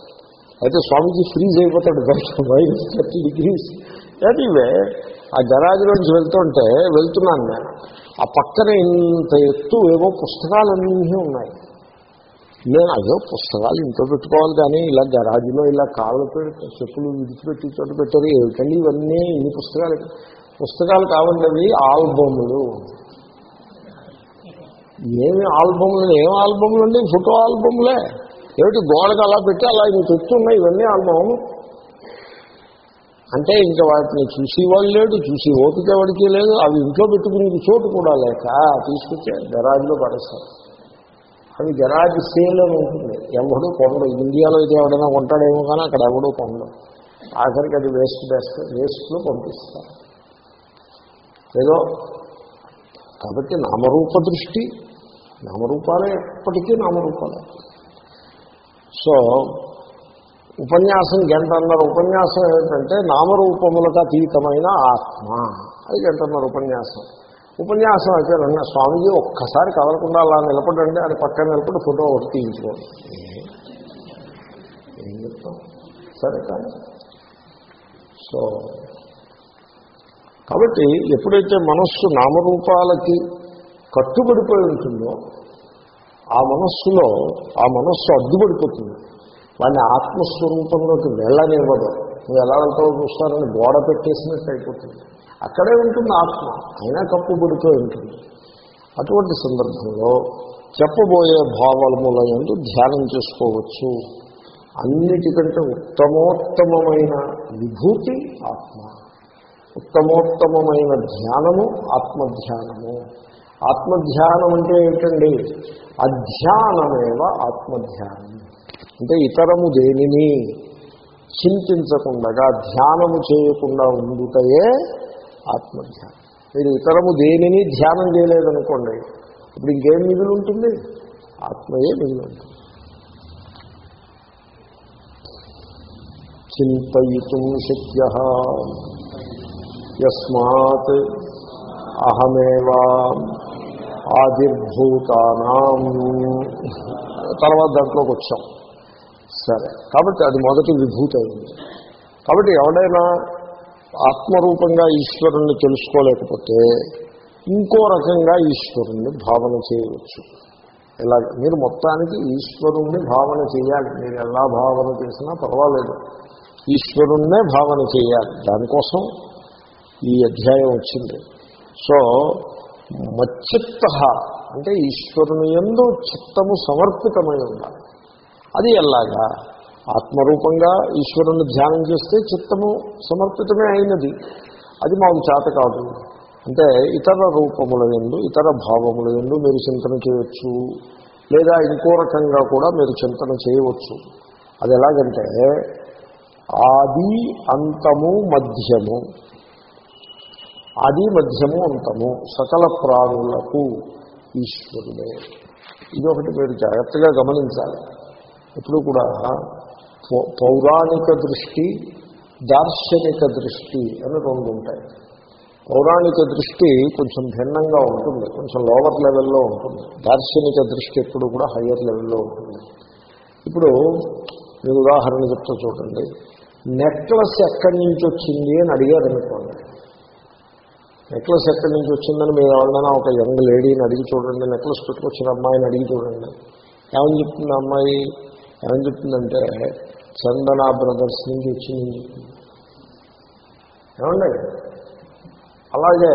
అయితే స్వామీజీ ఫ్రీజ్ అయిపోతాడు. బయట మైనస్ థర్టీ డిగ్రీస్ ఎనీవే ఆ గరాజ్లోంచి వెళ్తుంటే వెళ్తున్నాను నేను. ఆ పక్కన ఇంత ఎత్తు ఏవో పుస్తకాలన్నీ ఉన్నాయి. నేను అదో పుస్తకాలు ఇంట్లో పెట్టుకోవాలి కానీ ఇలా గరాజులో ఇలా కాళ్ళు చెప్పులు విడిచిపెట్టి చోట పెట్టారు. ఏమిటండి ఇవన్నీ? ఇన్ని పుస్తకాలు? పుస్తకాలు కావండి ఆల్బములు? ఏమి ఆల్బములు? ఏం ఆల్బములు అండి? ఫోటో ఆల్బములే. ఏమిటి గోడకు అలా పెట్టి అలా ఇంక తెచ్చున్నాయి ఇవన్నీ ఆల్బమ్ అంటే ఇంకా వాటిని చూసేవాళ్ళు లేడు చూసి ఓపిక వాడికి లేదు. అవి ఇంట్లో పెట్టుకునే చోటు కూడా లేక తీసుకొచ్చే గరాజ్లో పడేస్తారు అవి గరాజ్ సేల్ అని ఉంటుంది. ఎవడూ కొండడు ఇండియాలో అయితే ఎవడైనా కొంటాడేమో కానీ అక్కడ ఎవడో కొండడు ఆఖరికి అది వేస్ట్ బెస్ట్ వేస్ట్లో పంపిస్తారు. ఏదో కాబట్టి నామరూప దృష్టి నామరూపాలే ఎప్పటికీ నామరూపాలే. సో ఉపన్యాసం గంటన్నర ఉపన్యాసం ఏంటంటే నామరూపములకు అతీతమైన ఆత్మ. అది గంటన్నర ఉపన్యాసం. ఉపన్యాసం అయితే నిన్న స్వామీజీ ఒక్కసారి కదలకుండా అలా నిలబడండి. అది పక్కన నిలబడి ఫోటో ఒకటి తీయించుకోండి. ఏం చెప్తాం? సరే కానీ. సో కాబట్టి ఎప్పుడైతే మనస్సు నామరూపాలకి కట్టుబడిపోయి ఉంటుందో ఆ మనస్సులో ఆ మనస్సు అడ్డుపడిపోతుంది వాడిని ఆత్మస్వరూపంలోకి వెళ్ళనివ్వదు. నువ్వు ఎలా వెళ్తావు చూస్తారని గోడ పెట్టేసినట్టు అయిపోతుంది. అక్కడే ఉంటుంది ఆత్మ అయినా కప్పుబడిపోయి ఉంటుంది. అటువంటి సందర్భంలో చెప్పబోయే భావముల ఎందు ధ్యానం చేసుకోవచ్చు. అన్నిటికంటే ఉత్తమోత్తమమైన విభూతి ఆత్మ. ఉత్తమోత్తమమైన ధ్యానము ఆత్మధ్యానము. ఆత్మధ్యానం అంటే ఏంటండి? అధ్యానమేవ ఆత్మధ్యానం. అంటే ఇతరము దేనిని చింతించకుండా ధ్యానము చేయకుండా ఉండుటయే ఆత్మధ్యానం. మీరు ఇతరము దేనిని ధ్యానం చేయలేదనుకోండి ఇప్పుడు ఇంకేం మిగిలి ఉంటుంది? ఆత్మయే మిగిలి ఉంటుంది. చింతయితుం శక్య. యస్మాత్ అహమేవా ఆదిర్భూతానాం తర్వాత దాంట్లోకి వచ్చాం. సరే కాబట్టి అది మొదటి విభూతి అయింది. కాబట్టి ఎవడైనా ఆత్మరూపంగా ఈశ్వరుణ్ణి తెలుసుకోలేకపోతే ఇంకో రకంగా ఈశ్వరుణ్ణి భావన చేయవచ్చు. ఇలా మీరు మొత్తానికి ఈశ్వరుణ్ణి భావన చేయాలి. మీరు ఎలా భావన చేసినా పర్వాలేదు. ఈశ్వరుణ్ణే భావన చేయాలి. దానికోసం ఈ అధ్యాయం వచ్చింది. సో మచ్చిత్త అంటే ఈశ్వరుని ఎందు చిత్తము సమర్పితమై ఉండాలి. అది ఎలాగా? ఆత్మరూపంగా ఈశ్వరుని ధ్యానం చేస్తే చిత్తము సమర్పితమే అయినది. అది మాకు చేత కాదు. అంటే ఇతర రూపముల ఎందు ఇతర భావముల ఎందు మీరు చింతన చేయవచ్చు లేదా ఇంకో రకంగా కూడా మీరు చింతన చేయవచ్చు. అది ఎలాగంటే ఆది అంతము మధ్యము. ఆది మధ్యము అంతము. సకల ప్రాణులకు ఈశ్వరుడే. ఇది ఒకటి మీరు జాగ్రత్తగా గమనించాలి. ఎప్పుడు కూడా పౌరాణిక దృష్టి దార్శనిక దృష్టి అని రెండు ఉంటాయి. పౌరాణిక దృష్టి కొంచెం భిన్నంగా ఉంటుంది కొంచెం లోవర్ లెవెల్లో ఉంటుంది. దార్శనిక దృష్టి ఎప్పుడు కూడా హయ్యర్ లెవెల్లో ఉంటుంది. ఇప్పుడు మీరు ఉదాహరణ చెప్తా చూడండి. నెక్లెస్ ఎక్కడి నుంచి వచ్చింది అని అడిగారు అనుకోండి నెక్లెస్ ఎక్కడి నుంచి వచ్చిందని మీరు ఎవరైనా ఒక యంగ్ లేడీని అడిగి చూడండి నెక్లెస్ పెట్టుకొచ్చిన అమ్మాయిని అడిగి చూడండి. ఏమని చెప్తుంది అమ్మాయి? ఏమని చెప్తుందంటే చందన బ్రదర్స్ నుంచి వచ్చిందని చెప్తుంది ఏమండి? అలాగే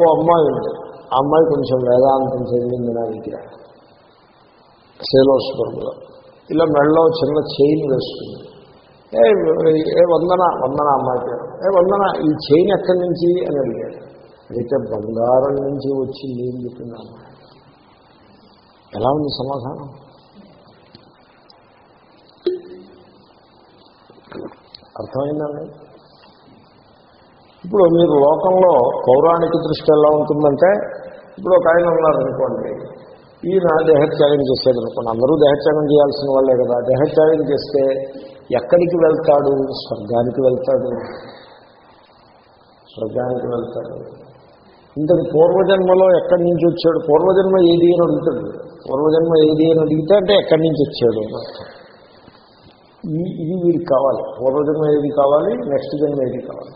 ఓ అమ్మాయి ఉంది. ఆ అమ్మాయి కొంచెం వేదాంతం చెందింది నా దగ్గర సేలోస్వరంలో ఇలా మెడలో చిన్న చైన్ వేస్తుంది. ఏ ఏ వందన వందన అమ్మాయి పేరు. ఏ వందన ఈ చైన్ ఎక్కడి నుంచి అని అడిగాడు. అయితే బంగారం నుంచి వచ్చింది ఏం చెప్తున్నాను ఎలా ఉంది సమాధానం? అర్థమైందండి ఇప్పుడు మీరు లోకంలో పౌరాణిక దృష్టి ఎలా ఉంటుందంటే ఇప్పుడు ఒక ఆయన ఉన్నారనుకోండి ఈయన దేహత్యాగం చేసేది అనుకోండి అందరూ దేహత్యాగం చేయాల్సిన వాళ్ళే కదా దేహత్యాగం చేస్తే ఎక్కడికి వెళ్తాడు? స్వర్గానికి వెళ్తాడు. స్వర్గానికి వెళ్తాడు. ఇంతకు పూర్వజన్మలో ఎక్కడి నుంచి వచ్చాడు? పూర్వజన్మ ఏది అని అడుగుతాడు. పూర్వజన్మ ఏది అని అడిగితే అంటే ఎక్కడి నుంచి వచ్చాడు? ఈ ఇది వీడికి కావాలి. పూర్వజన్మ ఏది కావాలి? నెక్స్ట్ జన్మ ఏది కావాలి?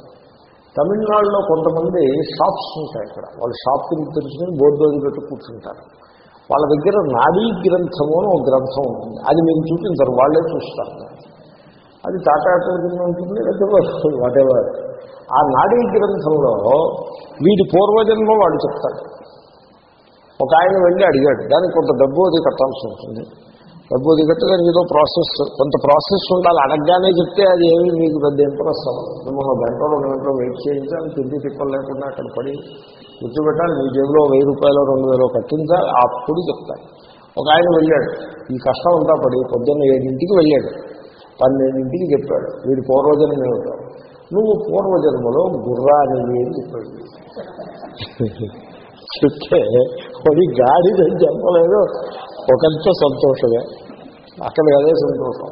తమిళనాడులో కొంతమంది షాప్స్ ఉంటాయి ఇక్కడ వాళ్ళు షాప్ గురించి తెలుసుకుని బోర్డు వదిలిపెట్టి కూర్చుంటారు. వాళ్ళ దగ్గర నాడీ గ్రంథము అని ఒక గ్రంథం ఉంటుంది అది మేము చూపించారు. వాళ్ళే చూస్తారు. అది తాటాట కింద ఉంటుంది లేకపోతే వాటెవర్ ఆ నాడీ గ్రంథంలో వీడి పూర్వజన్మ వాడు చెప్తాడు. ఒక ఆయన వెళ్ళి అడిగాడు దానికి కొంత డబ్బు అది కట్టాల్సి ఉంటుంది. డబ్బు అది కట్టి దానికి ఏదో ప్రాసెస్ కొంత ప్రాసెస్ ఉండాలి అడగగానే చెప్తే అది ఏమీ మీకు పెద్ద ఇంప్రెస్ అవ్వదు. మనం గంటలో రెండు గంటలో వెయిట్ చేయించాలి తిండి తిప్పలు లేకుండా అక్కడ పడి కూర్చోబెట్టాలి మీ జేబులో వెయ్యి రూపాయలు రెండు వేలు కట్టించాలి అప్పుడు చెప్తాయి ఒక ఆయన వెళ్ళాడు ఈ కష్టం అంతా పడి పొద్దున్న ఏడింటికి వెళ్ళాడు. పన్నెండింటికి చెప్పాడు. వీడి పూర్వజన్మ ఏమిటో నువ్వు పూర్వజన్మలో గుర్రానివి అని చెప్పాడు చెప్తే అది గాడిదని చెప్పలేదు ఒకంత సంతోషమే. అక్కడ అదే సంతోషం.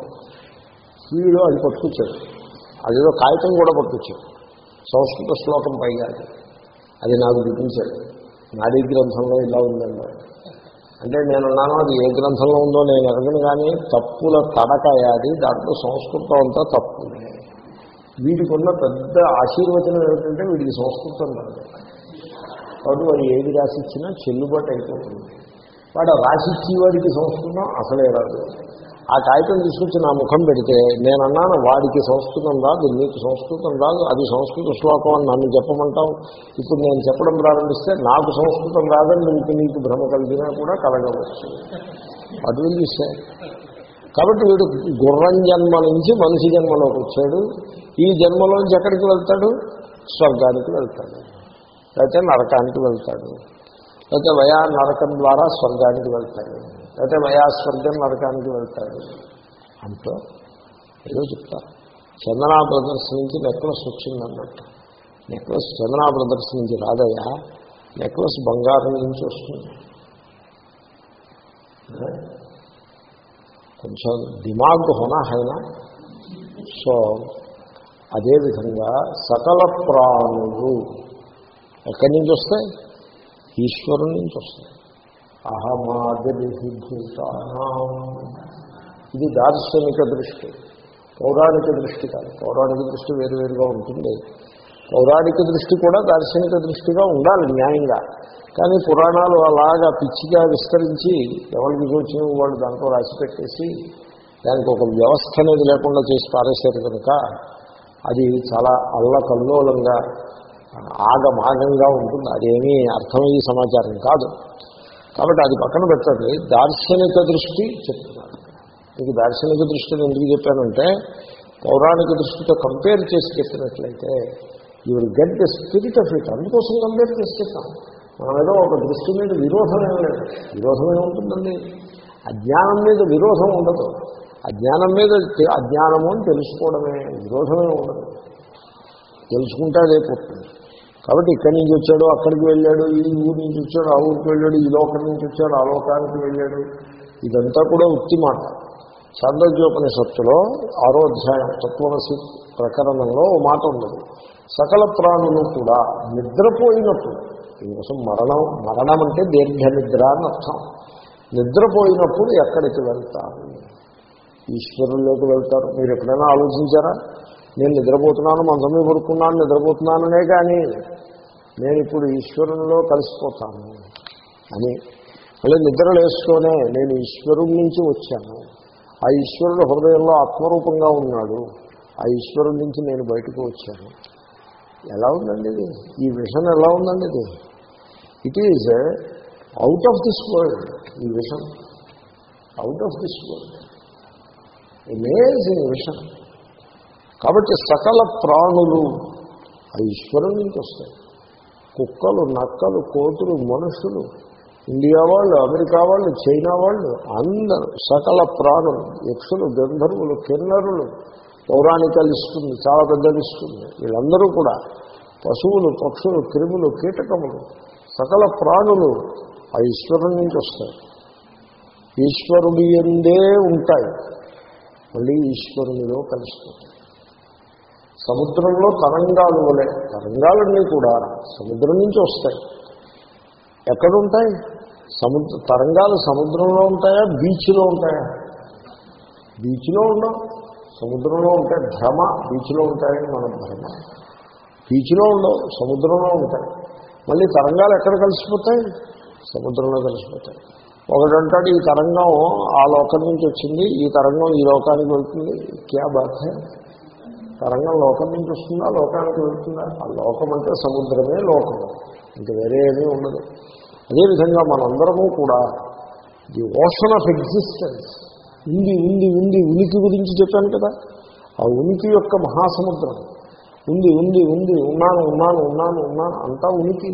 వీడు అది పట్టుకొచ్చాడు. అదేదో కాగితం కూడా పట్టుకొచ్చాడు. సంస్కృత శ్లోకం పైగా అది. నాకు చూపించాడు నాడీ గ్రంథంలో ఇలా ఉందండి అంటే నేనున్నాను అది ఏ గ్రంథంలో ఉందో నేను ఎరగను కానీ తప్పుల తడక అది దాంట్లో సంస్కృతం అంతా తప్పులే వీడికి ఉన్న పెద్ద ఆశీర్వచనం ఏమిటంటే వీడికి సంస్కృతం కాదు. కాబట్టి వాడు ఏది రాసిచ్చినా చెల్లుబాటు అయిపోతుంది. వాడు రాసిచ్చేవాడికి సంస్కృతం అసలే రాదు. ఆ కాగితం తీసుకొచ్చి నా ముఖం పెడితే నేను అన్నాను వాడికి సంస్కృతం రాదు నీకు సంస్కృతం రాదు అది సంస్కృత శ్లోకం అని నన్ను చెప్పమంటావు. ఇప్పుడు నేను చెప్పడం ప్రారంభిస్తే నాకు సంస్కృతం రాదని నీకు నీకు భ్రమ కలిగినా కూడా కలగవచ్చు. అది చూస్తే కాబట్టి వీడు గుర్రం జన్మ నుంచి మనిషి జన్మలోకి వచ్చాడు. ఈ జన్మలోంచి ఎక్కడికి వెళ్తాడు? స్వర్గానికి వెళ్తాడు. లేకపోతే నరకానికి వెళ్తాడు. లేకపోతే వయా నరకం ద్వారా స్వర్గానికి వెళ్తాడు. లేకపోతే వయా స్వర్గం నరకానికి వెళ్తాడు. అంటూ ఏదో చెప్తారు చందనా బ్రదర్స్ నుంచి నెక్లెస్ వచ్చిందన్నట్టు నెక్లెస్ చందనా బ్రదర్స్ నుంచి రాదయ్యా నెక్లెస్ బంగారం నుంచి వస్తుంది. కొంచెం దిమాగ్ హోనా హైనా? సో అదేవిధంగా సకల ప్రాణులు ఎక్కడి నుంచి వస్తాయి? ఈశ్వరుని నుంచి వస్తాయి. అహమాదిభూతానాం ఇది దార్శనిక దృష్టి. పౌరాణిక దృష్టి కాదు. పౌరాణిక దృష్టి వేరువేరుగా ఉంటుంది. పౌరాణిక దృష్టి కూడా దార్శనిక దృష్టిగా ఉండాలి న్యాయంగా. కానీ పురాణాలు అలాగా పిచ్చిగా విస్తరించి ఎవరికి వచ్చిన వాళ్ళు దాంట్లో రాసి పెట్టేసి దానికి ఒక వ్యవస్థ అనేది లేకుండా చేసి పారేశారు కనుక అది చాలా అల్లకల్లోలంగా ఆగమాగంగా ఉంటుంది. అదేమీ అర్థమయ్యే సమాచారం కాదు. కాబట్టి అది పక్కన పెట్టండి. దార్శనిక దృష్టి చెప్తున్నారు మీకు దార్శనిక దృష్టిని ఎందుకు చెప్పానంటే పౌరాణిక దృష్టితో కంపేర్ చేసి చెప్పినట్లయితే you will get the spirit of it అందుకోసం కంపేర్ చేసి చెప్తాం మనం ఏదో ఒక దృష్టి మీద విరోధం లేదు. విరోధమే ఉంటుందండి? అజ్ఞానం మీద విరోధం ఉండదు. అజ్ఞానం మీద అజ్ఞానము అని తెలుసుకోవడమే. విరోధమే ఉండదు. తెలుసుకుంటే అదే పోతుంది. కాబట్టి ఇక్కడి నుంచి వచ్చాడు అక్కడికి వెళ్ళాడు ఈ ఊరి నుంచి వచ్చాడు ఆ ఊరికి వెళ్ళాడు ఈ లోకం నుంచి వచ్చాడు ఆ లోకానికి వెళ్ళాడు. ఇదంతా కూడా ఉత్తి మాట. చాంద్రోపనిషత్తులో ఆరో అధ్యాయం తత్వమసి ప్రకరణంలో ఓ మాట ఉన్నది. సకల ప్రాణులు కూడా నిద్రపోయినప్పుడు దీనికోసం మరణం మరణం అంటే దీర్ఘ నిద్ర అని అర్థం. నిద్రపోయినప్పుడు ఎక్కడికి వెళ్తారు? ఈశ్వరుల్లోకి వెళ్తారు. మీరు ఎప్పుడైనా ఆలోచించారా? నేను నిద్రపోతున్నాను మంచమే పడుకున్నాను నిద్రపోతున్నాననే కానీ నేను ఇప్పుడు ఈశ్వరునిలో కలిసిపోతాను అని. మళ్ళీ నిద్ర నేను ఈశ్వరుడి నుంచి వచ్చాను. ఆ ఈశ్వరుడు హృదయంలో ఆత్మరూపంగా ఉన్నాడు. ఆ ఈశ్వరుడి నుంచి నేను బయటకు వచ్చాను. ఎలా ఉందండి ఇది? ఈ విషన్ ఎలా ఉందండి ఇది? It is out of this world ఈ vision. Out of this world amazing vision కాబట్టి సకల ప్రాణులు ఆ ఈశ్వరుని నుంచి వస్తాయి. కుక్కలు నక్కలు కోతులు మనుషులు ఇండియా వాళ్ళు అమెరికా వాళ్ళు చైనా వాళ్ళు అందరూ సకల ప్రాణులు యక్షులు గంధర్వులు కిన్నరులు పౌరాణిక లిస్ట్ చాలా పెద్ద ఇస్తుంది. వీళ్ళందరూ కూడా పశువులు పక్షులు క్రిములు కీటకములు సకల ప్రాణులు ఆ ఈశ్వరుని నుంచి వస్తాయి. ఈశ్వరుడి ఎందే ఉంటాయి మళ్ళీ ఈశ్వరునిలో కలిసిపోతాయి. సముద్రంలో తరంగాలు వలె తరంగాలన్నీ కూడా సముద్రం నుంచి వస్తాయి. ఎక్కడుంటాయి? సముద్ర తరంగాలు సముద్రంలో ఉంటాయా? బీచ్లో ఉంటాయా? బీచ్లో ఉండవు. సముద్రంలో ఉంటాయి భ్రమ బీచ్లో ఉంటాయని మన భ్రమ. బీచ్లో ఉండవు సముద్రంలో ఉంటాయి. మళ్ళీ తరంగాలు ఎక్కడ కలిసిపోతాయి? సముద్రంలో కలిసిపోతాయి. ఒకడంటాడు ఈ తరంగం ఆ లోకం నుంచి వచ్చింది ఈ తరంగం ఈ లోకానికి వెళ్తుంది క్యా బాధ తరంగం లోకం నుంచి వస్తుందా? లోకానికి వెళ్తుందా? ఆ లోకం అంటే సముద్రమే లోకం. ఇంక వేరే ఏమీ ఉండదు. అదేవిధంగా మనందరము కూడా ది ఓషన్ ఆఫ్ ఎగ్జిస్టెన్స్ ఉంది ఉంది ఉంది ఉనికి గురించి చెప్పాను కదా? ఆ ఉనికి యొక్క మహాసముద్రం. ఉంది ఉంది ఉంది ఉన్నాను ఉన్నాను ఉన్నాను ఉన్నాను అంతా ఉనికి.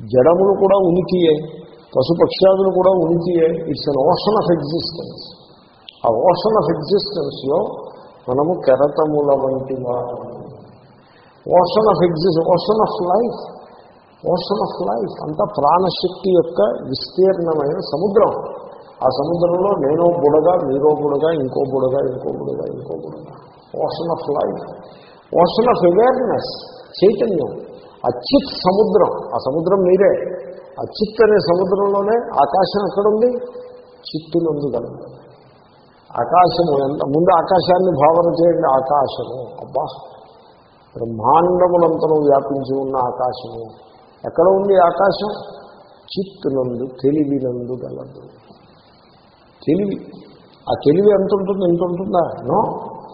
జడములు కూడా ఉనికియే పశుపక్ష్యాదులు కూడా ఉనికియే. It's an ocean of existence ఆ ఓషన్ ఆఫ్ ఎగ్జిస్టెన్స్లో మనము కెరటముల వంటి ocean of exist ocean of life ocean of life అంతా ప్రాణశక్తి యొక్క విస్తీర్ణమైన సముద్రం. ఆ సముద్రంలో నేనో బుడగా మీరో బుడగా ఇంకో బుడగా ఇంకో బుడగా ఇంకో బుడగా. Ocean of life ocean of awareness చైతన్యం. ఆ చిత్ సముద్రం. ఆ సముద్రం మీరే ఆ చిత్ అనే సముద్రంలోనే ఆకాశం ఎక్కడుంది? చిత్తునందు గలదు ఆకాశము ఎంత ముందు ఆకాశాన్ని భావన చేయండి ఆకాశము. అబ్బా! బ్రహ్మాండములంతరం వ్యాపించి ఉన్న ఆకాశము. ఎక్కడ ఉంది ఆకాశం? చిత్తునందు తెలివినందు గలదు. తెలివి. ఆ తెలివి ఎంత ఉంటుంది ఎంత ఉంటుందా? నో.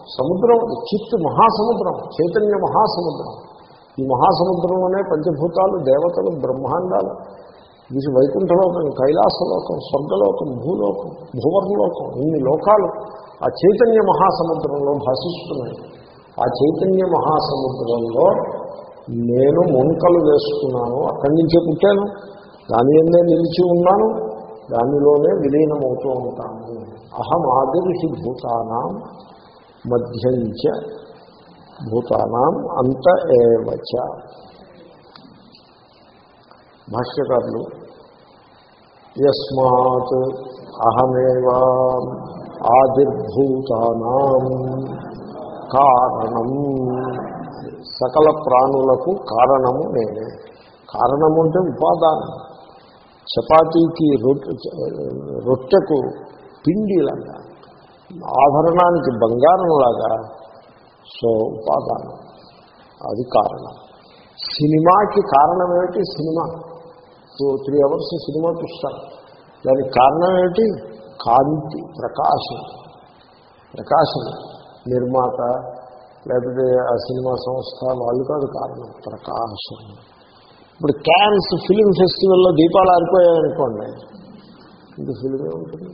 సముద్రం చిత్తు మహాసముద్రం చైతన్య మహాసముద్రం. ఈ మహాసముద్రంలోనే పంచభూతాలు దేవతలు బ్రహ్మాండాలు. ఇది వైకుంఠలోకం కైలాసలోకం స్వర్గలోకం భూలోకం భూవర్లోకం ఇన్ని లోకాలు ఆ చైతన్య మహాసముద్రంలో భాషిస్తున్నాయి. ఆ చైతన్య మహాసముద్రంలో నేను మునకలు వేసుకున్నాను అక్కడి నుంచే పుట్టాను. దాని ఎందే నిలిచి ఉన్నాను. దానిలోనే విలీనమవుతూ ఉంటాను. అహం ఆదిర్హి భూతానాం మధ్యంచ భూతానాం అంత ఏవచ. భాష్యకారులు యస్మాత్ అహమేవా ఆదిర్భూతానాం కారణం. సకల ప్రాణులకు కారణము నేనే. కారణము అంటే ఉపాదానం. చపాతీకి రొట్టె రొట్టెకు పిండిలాగా ఆభరణానికి బంగారంలాగా సో ఉపాదానం. అది కారణం. సినిమాకి కారణం ఏమిటి? సినిమా. టూ త్రీ అవర్స్ సినిమా చూస్తాను దానికి కారణం ఏమిటి కాంతి ప్రకాశం. ప్రకాశం నిర్మాత లేకపోతే ఆ సినిమా సంస్థ వాళ్ళు కాదు కారణం ప్రకాశం. ఇప్పుడు క్యాన్స్ ఫిలిం ఫెస్టివల్లో దీపాలు ఆరిపోయాయనుకోండి. ఇది ఫిలిమే ఉంటుంది.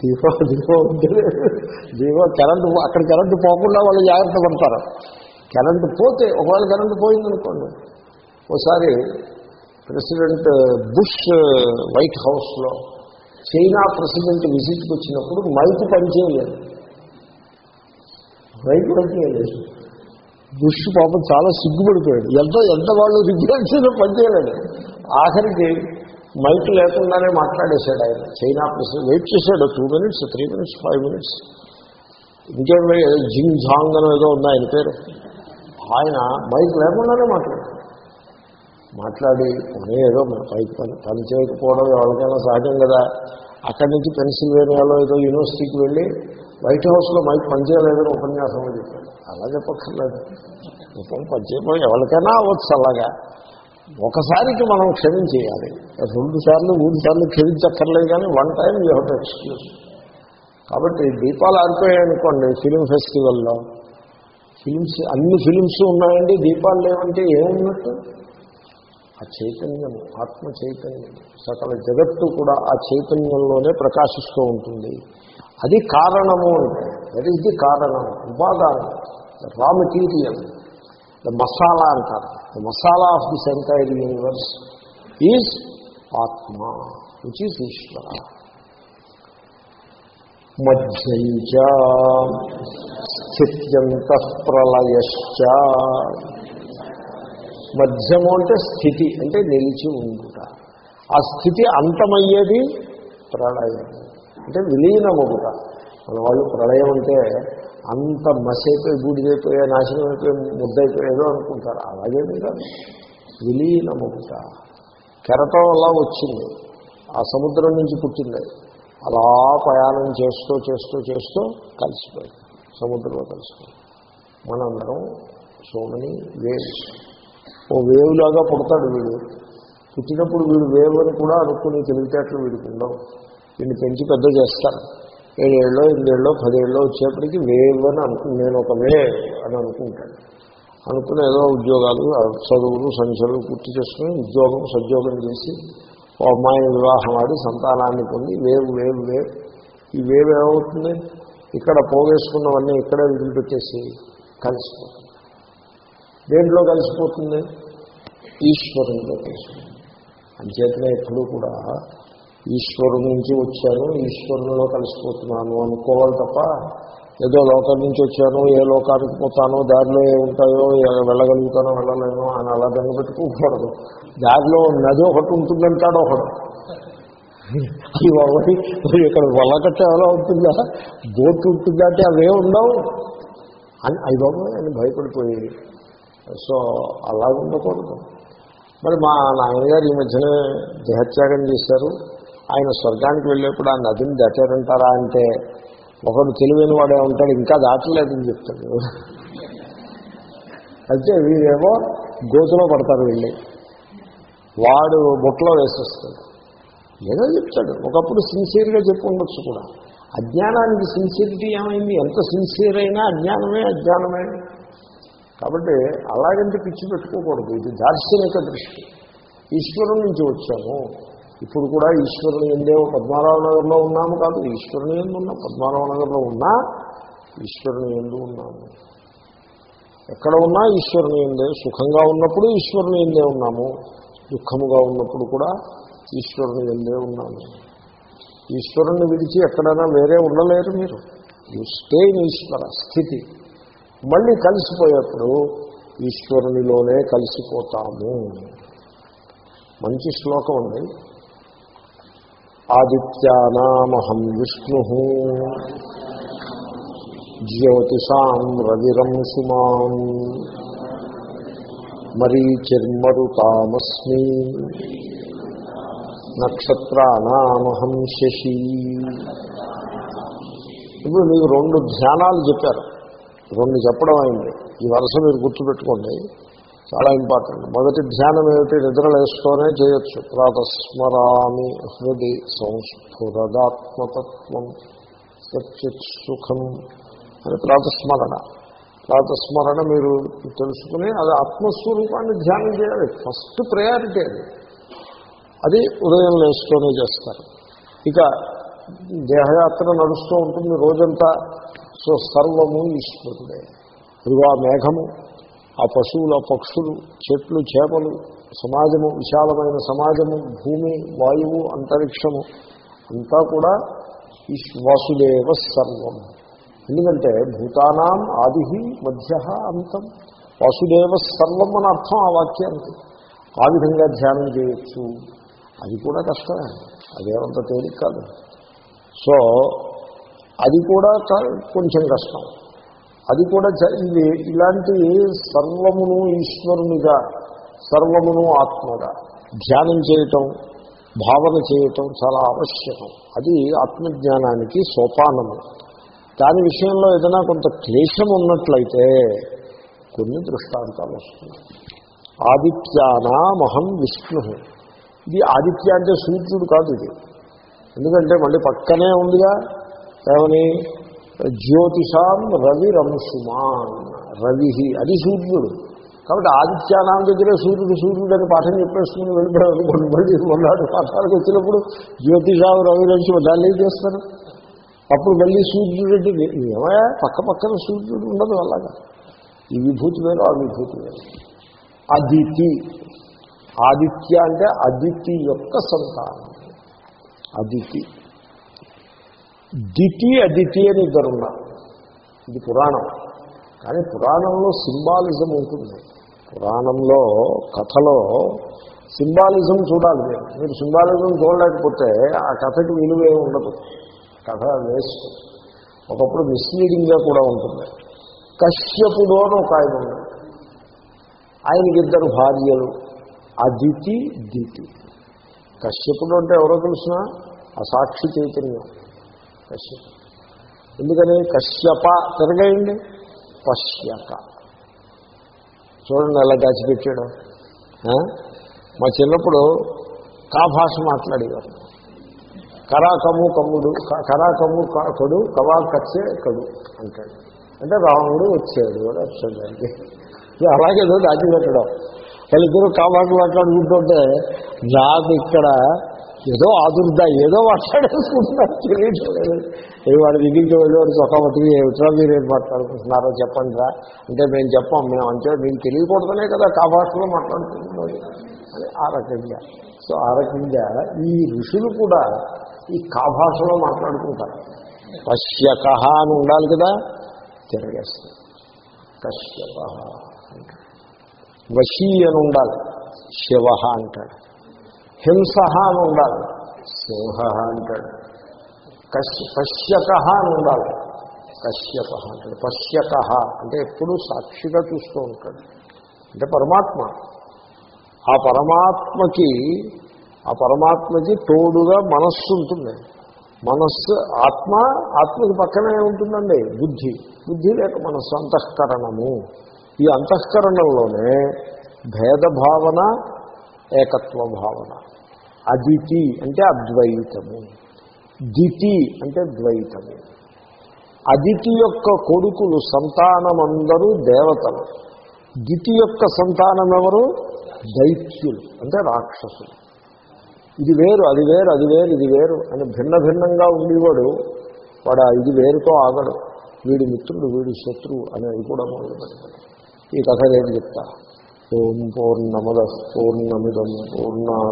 దీపం దీపం ఉంటుంది. దీపం కరెంటు అక్కడ కరెంటు పోకుండా వాళ్ళు జాగ్రత్త పడతారు. కరెంటు పోతే ఒకవేళ కరెంటు పోయిందనుకోండి ఒకసారి ప్రెసిడెంట్ బుష్ వైట్ హౌస్లో చైనా ప్రెసిడెంట్ విజిట్కి వచ్చినప్పుడు మైక్ పనిచేయలేదు. మైక్ పనిచేయలేదు. బుష్ పాపం చాలా సిగ్గుపడిపోయాడు. ఎంత ఎంత వాళ్ళు రిగ్రెట్స్ పనిచేయలేదు. ఆఖరికి మైక్ లేకుండానే మాట్లాడేశాడు ఆయన. చైనా ప్రెసిడెంట్ వెయిట్ చేశాడు. Two minutes three minutes five minutes. ఇంకేం జింగ్ జాంగ్ అని ఏదో ఉంది ఆయన పేరు. ఆయన మైక్ లేకుండానే మాట్లాడారు మాట్లాడి పోనీ ఏదో పైకి పని పని చేయకపోవడం ఎవరికైనా సహజం కదా. అక్కడి నుంచి పెన్సిల్వేనియాలో ఏదో యూనివర్సిటీకి వెళ్ళి వైట్ హౌస్లో మైక్ పనిచేయలేదని ఉపన్యాసంలో చెప్పాడు అలా చెప్పక్కర్లేదు. ఉపం పనిచేయకపోయి ఎవరికైనా అవ్వచ్చు అలాగా. ఒకసారికి మనం క్షమించేయాలి. రెండు సార్లు మూడు సార్లు క్షమించక్కర్లేదు కానీ one time you have excuse. కాబట్టి దీపాలు ఆడిపోయాయనుకోండి ఫిలిం ఫెస్టివల్లో. ఫిలిమ్స్ అన్ని ఫిలిమ్స్ ఉన్నాయండి దీపాలు లేవంటే ఏమున్నట్టు ఆ చైతన్యం ఆత్మ చైతన్యం. సకల జగత్తు కూడా ఆ చైతన్యంలోనే ప్రకాశిస్తూ ఉంటుంది. అది కారణము అంటే దట్ ఈస్ ది కారణం. ఉపాదానం. రా మెటీరియల్ ద మసాలా అంటారు. The masala of this entire universe is atma which is Ishwara. మధ్యంచ స్థిత్యంత ప్రళయశ్చ. మధ్యము అంటే స్థితి అంటే నిలిచి ఉండుట. ఆ స్థితి అంతమయ్యేది ప్రళయం. అంటే విలీనమగుట. మన వాళ్ళు ప్రళయం అంటే అంత మసైపోయి బూడిదైపోయా నాశనం అయిపోయి ముద్దైపోయేదో అనుకుంటారు. అలాగేమి కాదు. విలీనమగుట. కెరటం అలా వచ్చింది. ఆ సముద్రం నుంచి పుట్టింది. అలా ప్రయాణం చేస్తూ చేస్తూ చేస్తూ కలిసిపోయింది. సముద్రంలో కలిసిపోయింది. మనందరం సో మెనీ వేవ్స్ ఓ వేవ్ లాగా పుడతాడు వీడు. పుట్టినప్పుడు వీడు వేవ్ అని కూడా అనుకుని తెలివితేటలు వీడికి ఉండవు. వీడిని పెంచి పెద్ద చేస్తారు. ఏడేళ్ళో ఎనిమిదేళ్ళో పదేళ్ళలో వచ్చేప్పటికి వేవ్ అని అనుకు నేను ఒక వేవ్ అని అనుకుంటాను. అనుకుని ఏదో ఉద్యోగాలు చదువులు సంఖ్యలు పూర్తి చేసుకుని ఉద్యోగం సద్యోగం చేసి ఓ అమ్మాయిని వివాహం ఆడి సంతానాన్ని పొంది వేవ్ వేవ్ వేవ్. ఈ వేవ్ ఏమవుతుంది? ఇక్కడ పోగేసుకున్నవన్నీ ఇక్కడే వదిలిపెట్టేసి కలిసిపోతుంది దేంట్లో కలిసిపోతుంది? ఈశ్వరునిలో కలిసిపోతుంది. అంచేతనే ఎప్పుడూ కూడా ఈశ్వరు నుంచి వచ్చాను ఈశ్వరునిలో కలిసిపోతున్నాను అనుకోవాలి తప్ప ఏదో లోకం నుంచి వచ్చాను ఏ లోకానికి పోతానో దారిలో ఏ ఉంటాయో వెళ్ళగలుగుతానో వెళ్ళలేను అని అలా దాన్ని పెట్టుకోకూడదు. దారిలో నది ఒకటి ఉంటుందంటాడు ఒకడు. అది ఒకటి ఇక్కడ వల్లకట్ట ఎలా ఉంటుందా? బోట్ ఉంటుందంటే అవే ఉండవు. అని అవి బాబోయ్ అని భయపడిపోయి సో అలా ఉండకూడదు. మరి మా నాన్నగారు ఈ మధ్యనే దేహత్యాగం చేశారు. ఆయన స్వర్గానికి వెళ్ళేప్పుడు ఆ నదిని దాటారంటారా అంటే ఒకడు తెలివైన వాడే ఉంటాడు ఇంకా దాటలేదని చెప్తాడు. అయితే వీరేమో గోతులో పడతారు వెళ్ళి. వాడు బొట్లో వేసేస్తాడు. ఏదో చెప్తాడు. ఒకప్పుడు సిన్సియర్గా చెప్పుకుండొచ్చు కూడా. అజ్ఞానానికి సిన్సియరిటీ ఏమైంది? ఎంత సిన్సియర్ అయినా అజ్ఞానమే అజ్ఞానమే. కాబట్టి అలాగంటే పిచ్చి పెట్టుకోకూడదు. ఇది దార్శనిక దృష్టి. ఈశ్వరుని నుంచి వచ్చాము. ఇప్పుడు కూడా ఈశ్వరుని ఎందే పద్మారావు నగర్లో ఉన్నాము కాదు ఈశ్వరుని ఎందు ఉన్నాం పద్మారావు నగర్లో ఉన్నా ఈశ్వరుని ఎందు ఉన్నాము. ఎక్కడ ఉన్నా ఈశ్వరుని ఎందే. సుఖంగా ఉన్నప్పుడు ఈశ్వరుని ఎందే ఉన్నాము. దుఃఖముగా ఉన్నప్పుడు కూడా ఈశ్వరుని ఎందే ఉన్నాము. ఈశ్వరుని విడిచి ఎక్కడైనా వేరే ఉండలేరు మీరు. యు స్టే ఇన్ ఈశ్వర స్థితి. మళ్ళీ కలిసిపోయేప్పుడు ఈశ్వరునిలోనే కలిసిపోతాము. మంచి శ్లోకం ఉంది ఆదిత్యానామహం విష్ణు. జ్యోతిషాం రవిరంశుమాం మరీచిర్మరుతామస్మి. నక్షత్రానామహం శశి. ఇప్పుడు మీకు రెండు ధ్యానాలు చెప్పారు. రెండు చెప్పడం అయింది. ఈ వరుస మీరు గుర్తుపెట్టుకోండి. చాలా ఇంపార్టెంట్ మొదటి ధ్యానం ఏమిటి? నిద్రలేస్తూనే చేయొచ్చు. ప్రాతస్మరామి హృది సంస్ఫురదాత్మతత్వం సచ్చిత్ సుఖం అని ప్రాతస్మరణ. ప్రాతస్మరణ మీరు తెలుసుకుని అది ఆత్మస్వరూపాన్ని ధ్యానం చేయాలి. ఫస్ట్ ప్రయారిటీ అది. అది ఉదయం లేస్తూనే చేస్తారు. ఇక దేహయాత్ర నడుస్తూ ఉంటుంది. రోజంతా సో సర్వము ఈశ్వరుడే. ఇదిగో ఆ మేఘము ఆ పశువులు ఆ పక్షులు చెట్లు చేపలు సమాజము విశాలమైన సమాజము భూమి వాయువు అంతరిక్షము అంతా కూడా వాసుదేవ సర్వం. ఎందుకంటే భూతానాం ఆది మధ్య అంతం. వాసుదేవ సర్వం అని అర్థం ఆ వాక్యానికి. ఆ విధంగా ధ్యానం చేయొచ్చు. అది కూడా కష్టమే. అదేమంత తేలిక కాదు. సో అది కూడా క- కొంచెం కష్టం. అది కూడా ఇది ఇలాంటి సర్వమును ఈశ్వరునిగా సర్వమును ఆత్మగా ధ్యానం చేయటం భావన చేయటం చాలా ఆవశ్యకం. అది ఆత్మజ్ఞానానికి సోపానము. దాని విషయంలో ఏదైనా కొంత క్లేశం ఉన్నట్లయితే కొన్ని దృష్టాంతాలు వస్తున్నాయి. ఆదిత్యానామహం విష్ణు. ఇది ఆదిత్య అంటే సూర్యుడు కాదు ఇది. ఎందుకంటే మళ్ళీ పక్కనే ఉందిగా ఏమని? జ్యోతిషాం రవిరంశుమాన్ రవి అది సూర్యుడు. కాబట్టి ఆదిత్యానాం దగ్గరే సూర్యుడు సూర్యుడు అని పాఠం చెప్పేసుకుని వెళ్ళిపోయాడు అనుకోండి. మళ్ళీ మొన్నాడు పాఠాలకు వచ్చినప్పుడు జ్యోతిషాం రవి దాన్ని ఏం చేస్తారు? అప్పుడు మళ్ళీ సూర్యుడు అంటే ఏమయ్యా? పక్క పక్కన సూర్యుడు ఉండదు అలాగా. ఈ విభూతి వేరు ఆ విభూతి వేరు. అదితి. ఆదిత్య అంటే అదితి యొక్క సంతానం. అదితి. దితి అదితి అని ఇద్దరున్నారు ఇది పురాణం. కానీ పురాణంలో సింబాలిజం ఉంటుంది. పురాణంలో కథలో సింబాలిజం చూడాలి మీరు. మీరు సింబాలిజం చూడలేకపోతే ఆ కథకి విలువే ఉండదు. కథ వేస్ట్. ఒకప్పుడు మిస్లీడింగ్గా కూడా ఉంటుంది. కశ్యపుడు అని ఒక ఆయన ఉన్నాడు. ఆయనకి ఇద్దరు భార్యలు. అదితి దితి. కశ్యపుడు అంటే ఎవరో తెలిసిన ఆ సాక్షి చైతన్యం. కశ్యప. ఎందుకని? కశ్యప తిరగేయండి. పశ్యక చూడండి ఎలా దాచిపెట్టాడు. మా చిన్నప్పుడు కా భాష మాట్లాడేవారు కరాకము కమ్ముడు కరాకము కడు కవా కచ్చే కడు అంటాడు. అంటే రావణుడు వచ్చాడు కూడా అర్థం అలాగే ఏదో దాచిపెట్టడం. వాళ్ళిద్దరూ కాబాకు మాట్లాడుకుంటుంటే నాకు ఇక్కడ ఏదో ఆదుర్దా ఏదో మాట్లాడేసుకుంటున్నారు. తెలియట్లేదు. వాడి దగ్గరికి వెళ్ళేవాడు చొక్కబట్టుకు ఏమిట్రా మీరు ఏం మాట్లాడుకుంటున్నారో చెప్పండి రా. అంటే మేము చెప్పాం మేము అంటే మీకు తెలియకూడదనే కదా కా మాట్లాడుకుంటున్నాం. అని ఆ రకంగా. సో ఆ రకంగా ఈ ఋషులు కూడా ఈ కాభాషలో మాట్లాడుకుంటారు. పశ్యక అని ఉండాలి కదా తిరగేస్తుంది. కశ్యప. అంటాడు వశీ అని ఉండాలి. శివ అంటాడు. హింస అని ఉండాలి. సింహ అంటాడు. కశ్య పశ్యక అని ఉండాలి. కశ్యక అంటాడు. పశ్యక అంటే ఎప్పుడూ సాక్షిగా చూస్తూ ఉంటాడు. అంటే పరమాత్మ. ఆ పరమాత్మకి ఆ పరమాత్మకి తోడుగా మనస్సు ఉంటుంది. మనస్సు ఆత్మ ఆత్మకి పక్కనే ఉంటుందండి. బుద్ధి. బుద్ధి లేక మనస్సు అంతఃకరణము. ఈ అంతఃకరణంలోనే భేదభావన ఏకత్వ భావన అదితి అంటే అద్వైతము. దితి అంటే ద్వైతము. అదితి యొక్క కొడుకులు సంతానమందరూ దేవతలు. దితి యొక్క సంతానం ఎవరు దైత్యులు అంటే రాక్షసులు. ఇది వేరు అది వేరు అది వేరు ఇది వేరు అని భిన్న భిన్నంగా ఉండేవాడు వాడు ఇది వేరుతో ఆగడు. వీడి మిత్రుడు వీడి శత్రువు అనేది కూడా మొదలు పెడతాడు ఈ కథ నేను చెప్తా. ఓం పూర్ణమద పూర్ణమిదం పూర్ణ